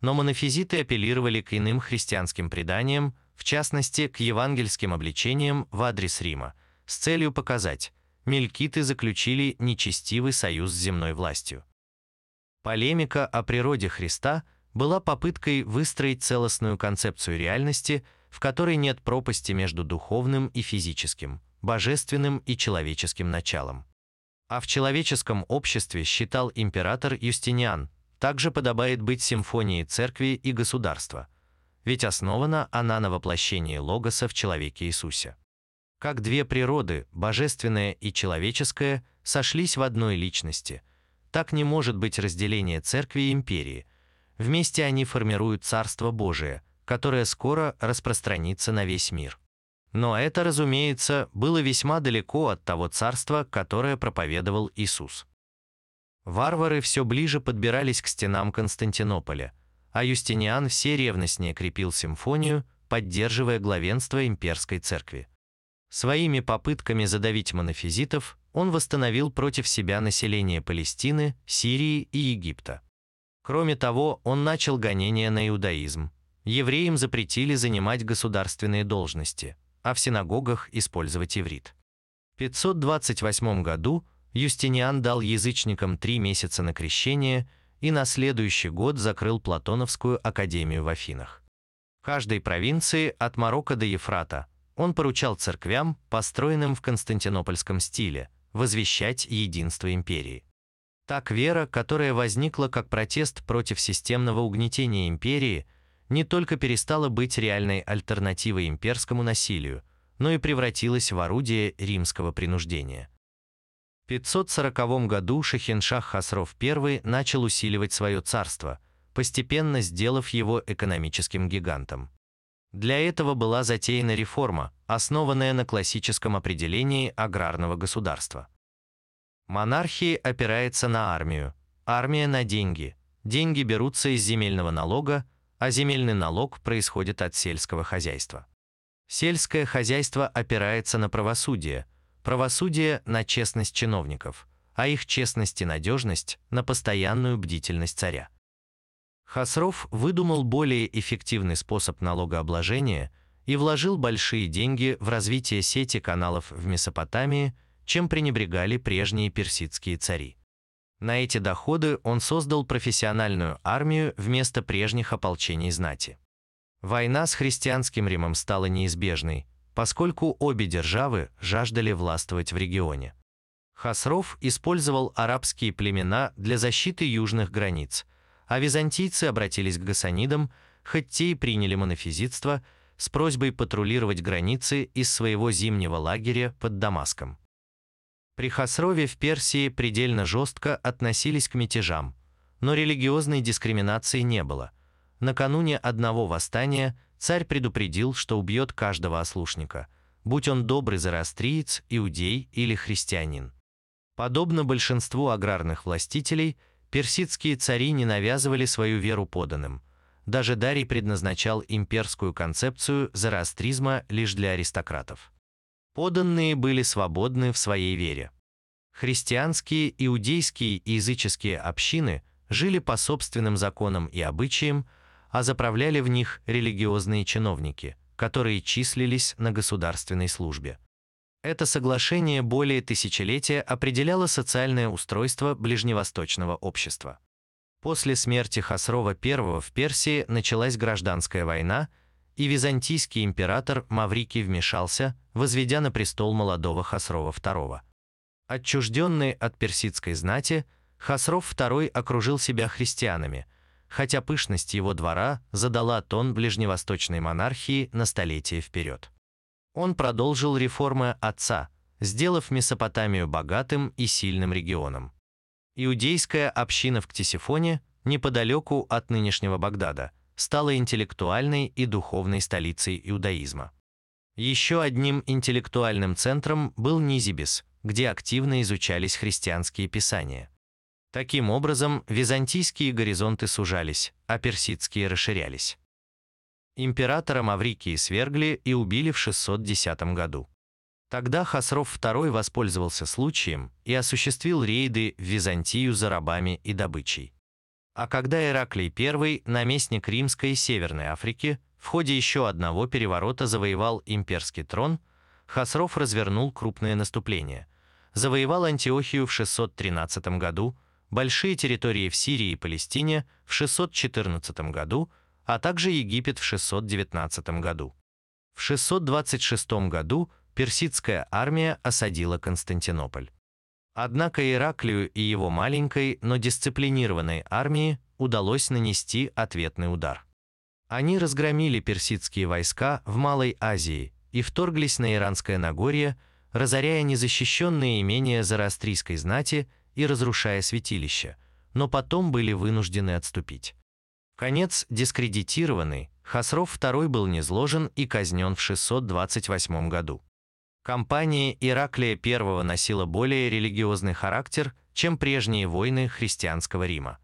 но монофизиты апеллировали к иным христианским преданиям, в частности, к евангельским обличениям в адрес Рима, с целью показать, мелькиты заключили нечестивый союз с земной властью. Полемика о природе Христа была попыткой выстроить целостную концепцию реальности, в которой нет пропасти между духовным и физическим, божественным и человеческим началом. А в человеческом обществе считал император Юстиниан, также подобает быть симфонией церкви и государства, ведь основана она на воплощении Логоса в человеке Иисусе. Как две природы, божественная и человеческая, сошлись в одной личности, так не может быть разделения церкви и империи. Вместе они формируют Царство Божие, которое скоро распространится на весь мир. Но это, разумеется, было весьма далеко от того царства, которое проповедовал Иисус. Варвары все ближе подбирались к стенам Константинополя, а Юстиниан все ревностнее крепил симфонию, поддерживая главенство имперской церкви. Своими попытками задавить монофизитов он восстановил против себя население Палестины, Сирии и Египта. Кроме того, он начал гонения на иудаизм. Евреям запретили занимать государственные должности, а в синагогах использовать иврит. В 528 году Юстиниан дал язычникам три месяца на крещение и на следующий год закрыл Платоновскую академию в Афинах. Каждой провинции от Марокко до Ефрата он поручал церквям, построенным в константинопольском стиле, возвещать единство империи. Так вера, которая возникла как протест против системного угнетения империи, не только перестала быть реальной альтернативой имперскому насилию, но и превратилась в орудие римского принуждения. 540 году Шахиншах Хасров I начал усиливать свое царство, постепенно сделав его экономическим гигантом. Для этого была затеяна реформа, основанная на классическом определении аграрного государства. Монархия опирается на армию, армия на деньги, деньги берутся из земельного налога, а земельный налог происходит от сельского хозяйства. Сельское хозяйство опирается на правосудие – Правосудие на честность чиновников, а их честность и надежность на постоянную бдительность царя. Хасров выдумал более эффективный способ налогообложения и вложил большие деньги в развитие сети каналов в Месопотамии, чем пренебрегали прежние персидские цари. На эти доходы он создал профессиональную армию вместо прежних ополчений знати. Война с христианским Римом стала неизбежной, поскольку обе державы жаждали властвовать в регионе. Хасров использовал арабские племена для защиты южных границ, а византийцы обратились к гасанидам, хоть те и приняли монофизитство, с просьбой патрулировать границы из своего зимнего лагеря под Дамаском. При Хасрове в Персии предельно жестко относились к мятежам, но религиозной дискриминации не было. Накануне одного восстания Царь предупредил, что убьет каждого ослушника, будь он добрый зороастриец, иудей или христианин. Подобно большинству аграрных властителей, персидские цари не навязывали свою веру поданным. Даже Дарий предназначал имперскую концепцию зороастризма лишь для аристократов. Поданные были свободны в своей вере. Христианские, иудейские и языческие общины жили по собственным законам и обычаям, а заправляли в них религиозные чиновники, которые числились на государственной службе. Это соглашение более тысячелетия определяло социальное устройство ближневосточного общества. После смерти Хасрова I в Персии началась гражданская война, и византийский император Маврикий вмешался, возведя на престол молодого Хасрова II. Отчужденный от персидской знати, Хасров II окружил себя христианами – хотя пышность его двора задала тон ближневосточной монархии на столетие вперед. Он продолжил реформы отца, сделав Месопотамию богатым и сильным регионом. Иудейская община в Ктисифоне, неподалеку от нынешнего Багдада, стала интеллектуальной и духовной столицей иудаизма. Еще одним интеллектуальным центром был Низибис, где активно изучались христианские писания. Таким образом, византийские горизонты сужались, а персидские расширялись. Императора Маврикии свергли и убили в 610 году. Тогда Хасров II воспользовался случаем и осуществил рейды в Византию за рабами и добычей. А когда Ираклий I, наместник Римской и Северной Африки, в ходе еще одного переворота завоевал имперский трон, Хасров развернул крупное наступление. Завоевал Антиохию в 613 году, большие территории в Сирии и Палестине в 614 году, а также Египет в 619 году. В 626 году персидская армия осадила Константинополь. Однако Ираклию и его маленькой, но дисциплинированной армии удалось нанести ответный удар. Они разгромили персидские войска в Малой Азии и вторглись на Иранское Нагорье, разоряя незащищенные имения зороастрийской знати и разрушая святилища, но потом были вынуждены отступить. Конец дискредитированный, Хасров II был низложен и казнен в 628 году. Кампания Ираклия I носила более религиозный характер, чем прежние войны христианского Рима.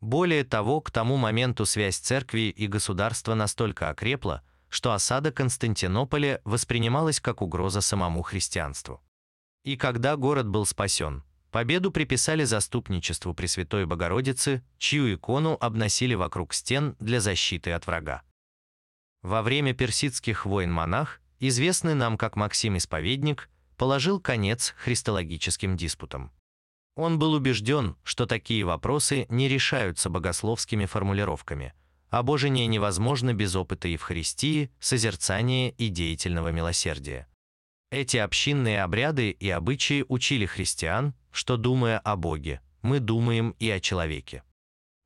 Более того, к тому моменту связь церкви и государства настолько окрепла, что осада Константинополя воспринималась как угроза самому христианству. И когда город был спасен, Победу приписали заступничеству Пресвятой Богородицы, чью икону обносили вокруг стен для защиты от врага. Во время персидских войн монах, известный нам как Максим Исповедник, положил конец христологическим диспутам. Он был убежден, что такие вопросы не решаются богословскими формулировками, а божение невозможно без опыта Евхаристии, созерцания и деятельного милосердия. Эти общинные обряды и обычаи учили христиан, что, думая о Боге, мы думаем и о человеке.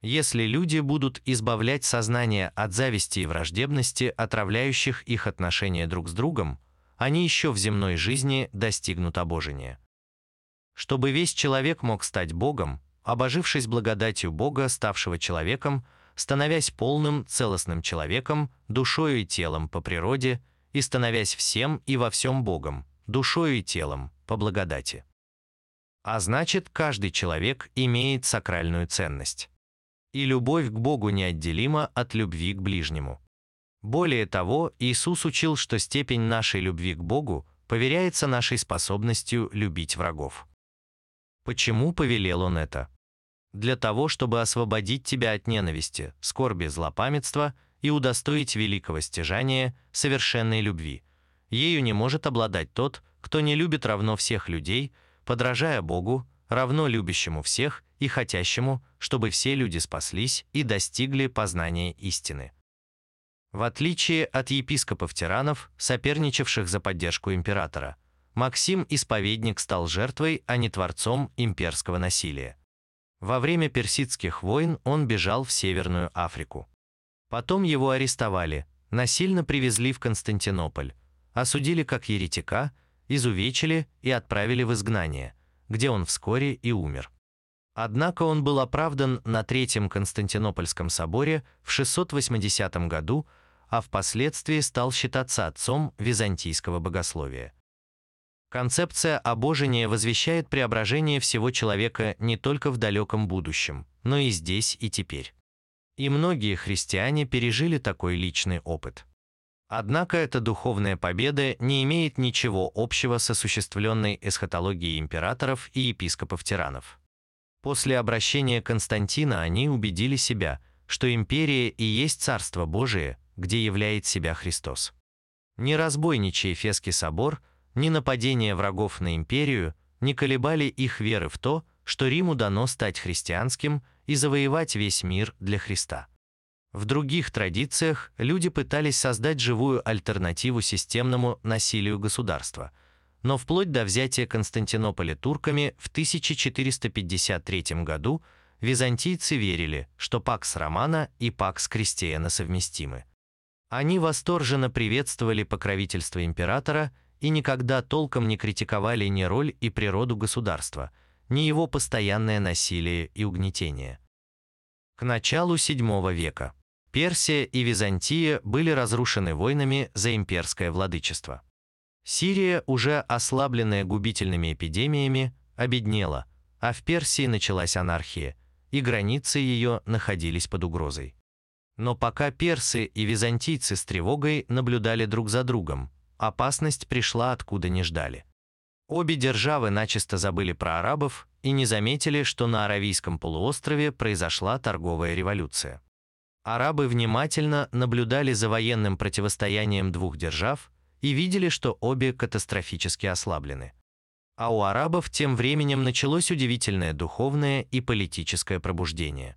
Если люди будут избавлять сознание от зависти и враждебности, отравляющих их отношения друг с другом, они еще в земной жизни достигнут обожения. Чтобы весь человек мог стать Богом, обожившись благодатью Бога, ставшего человеком, становясь полным, целостным человеком, душою и телом по природе, и становясь всем и во всем Богом, душою и телом, по благодати. А значит, каждый человек имеет сакральную ценность. И любовь к Богу неотделима от любви к ближнему. Более того, Иисус учил, что степень нашей любви к Богу поверяется нашей способностью любить врагов. Почему повелел Он это? Для того, чтобы освободить тебя от ненависти, скорби, злопамятства и удостоить великого стяжания, совершенной любви. Ею не может обладать тот, кто не любит равно всех людей – подражая Богу, равно любящему всех и хотящему, чтобы все люди спаслись и достигли познания истины. В отличие от епископов-тиранов, соперничавших за поддержку императора, Максим Исповедник стал жертвой, а не творцом имперского насилия. Во время персидских войн он бежал в Северную Африку. Потом его арестовали, насильно привезли в Константинополь, осудили как еретика изувечили и отправили в изгнание, где он вскоре и умер. Однако он был оправдан на Третьем Константинопольском соборе в 680 году, а впоследствии стал считаться отцом византийского богословия. Концепция обожения возвещает преображение всего человека не только в далеком будущем, но и здесь и теперь. И многие христиане пережили такой личный опыт. Однако эта духовная победа не имеет ничего общего с осуществленной эсхатологией императоров и епископов-тиранов. После обращения Константина они убедили себя, что империя и есть Царство Божие, где являет себя Христос. Ни разбойничий Эфесский собор, ни нападение врагов на империю не колебали их веры в то, что Риму дано стать христианским и завоевать весь мир для Христа. В других традициях люди пытались создать живую альтернативу системному насилию государства, но вплоть до взятия Константинополя турками в 1453 году византийцы верили, что Пакс Романа и Пакс Кристиана совместимы. Они восторженно приветствовали покровительство императора и никогда толком не критиковали ни роль и природу государства, ни его постоянное насилие и угнетение. К началу VII века Персия и Византия были разрушены войнами за имперское владычество. Сирия, уже ослабленная губительными эпидемиями, обеднела, а в Персии началась анархия, и границы ее находились под угрозой. Но пока персы и византийцы с тревогой наблюдали друг за другом, опасность пришла откуда не ждали. Обе державы начисто забыли про арабов и не заметили, что на Аравийском полуострове произошла торговая революция. Арабы внимательно наблюдали за военным противостоянием двух держав и видели, что обе катастрофически ослаблены. А у арабов тем временем началось удивительное духовное и политическое пробуждение.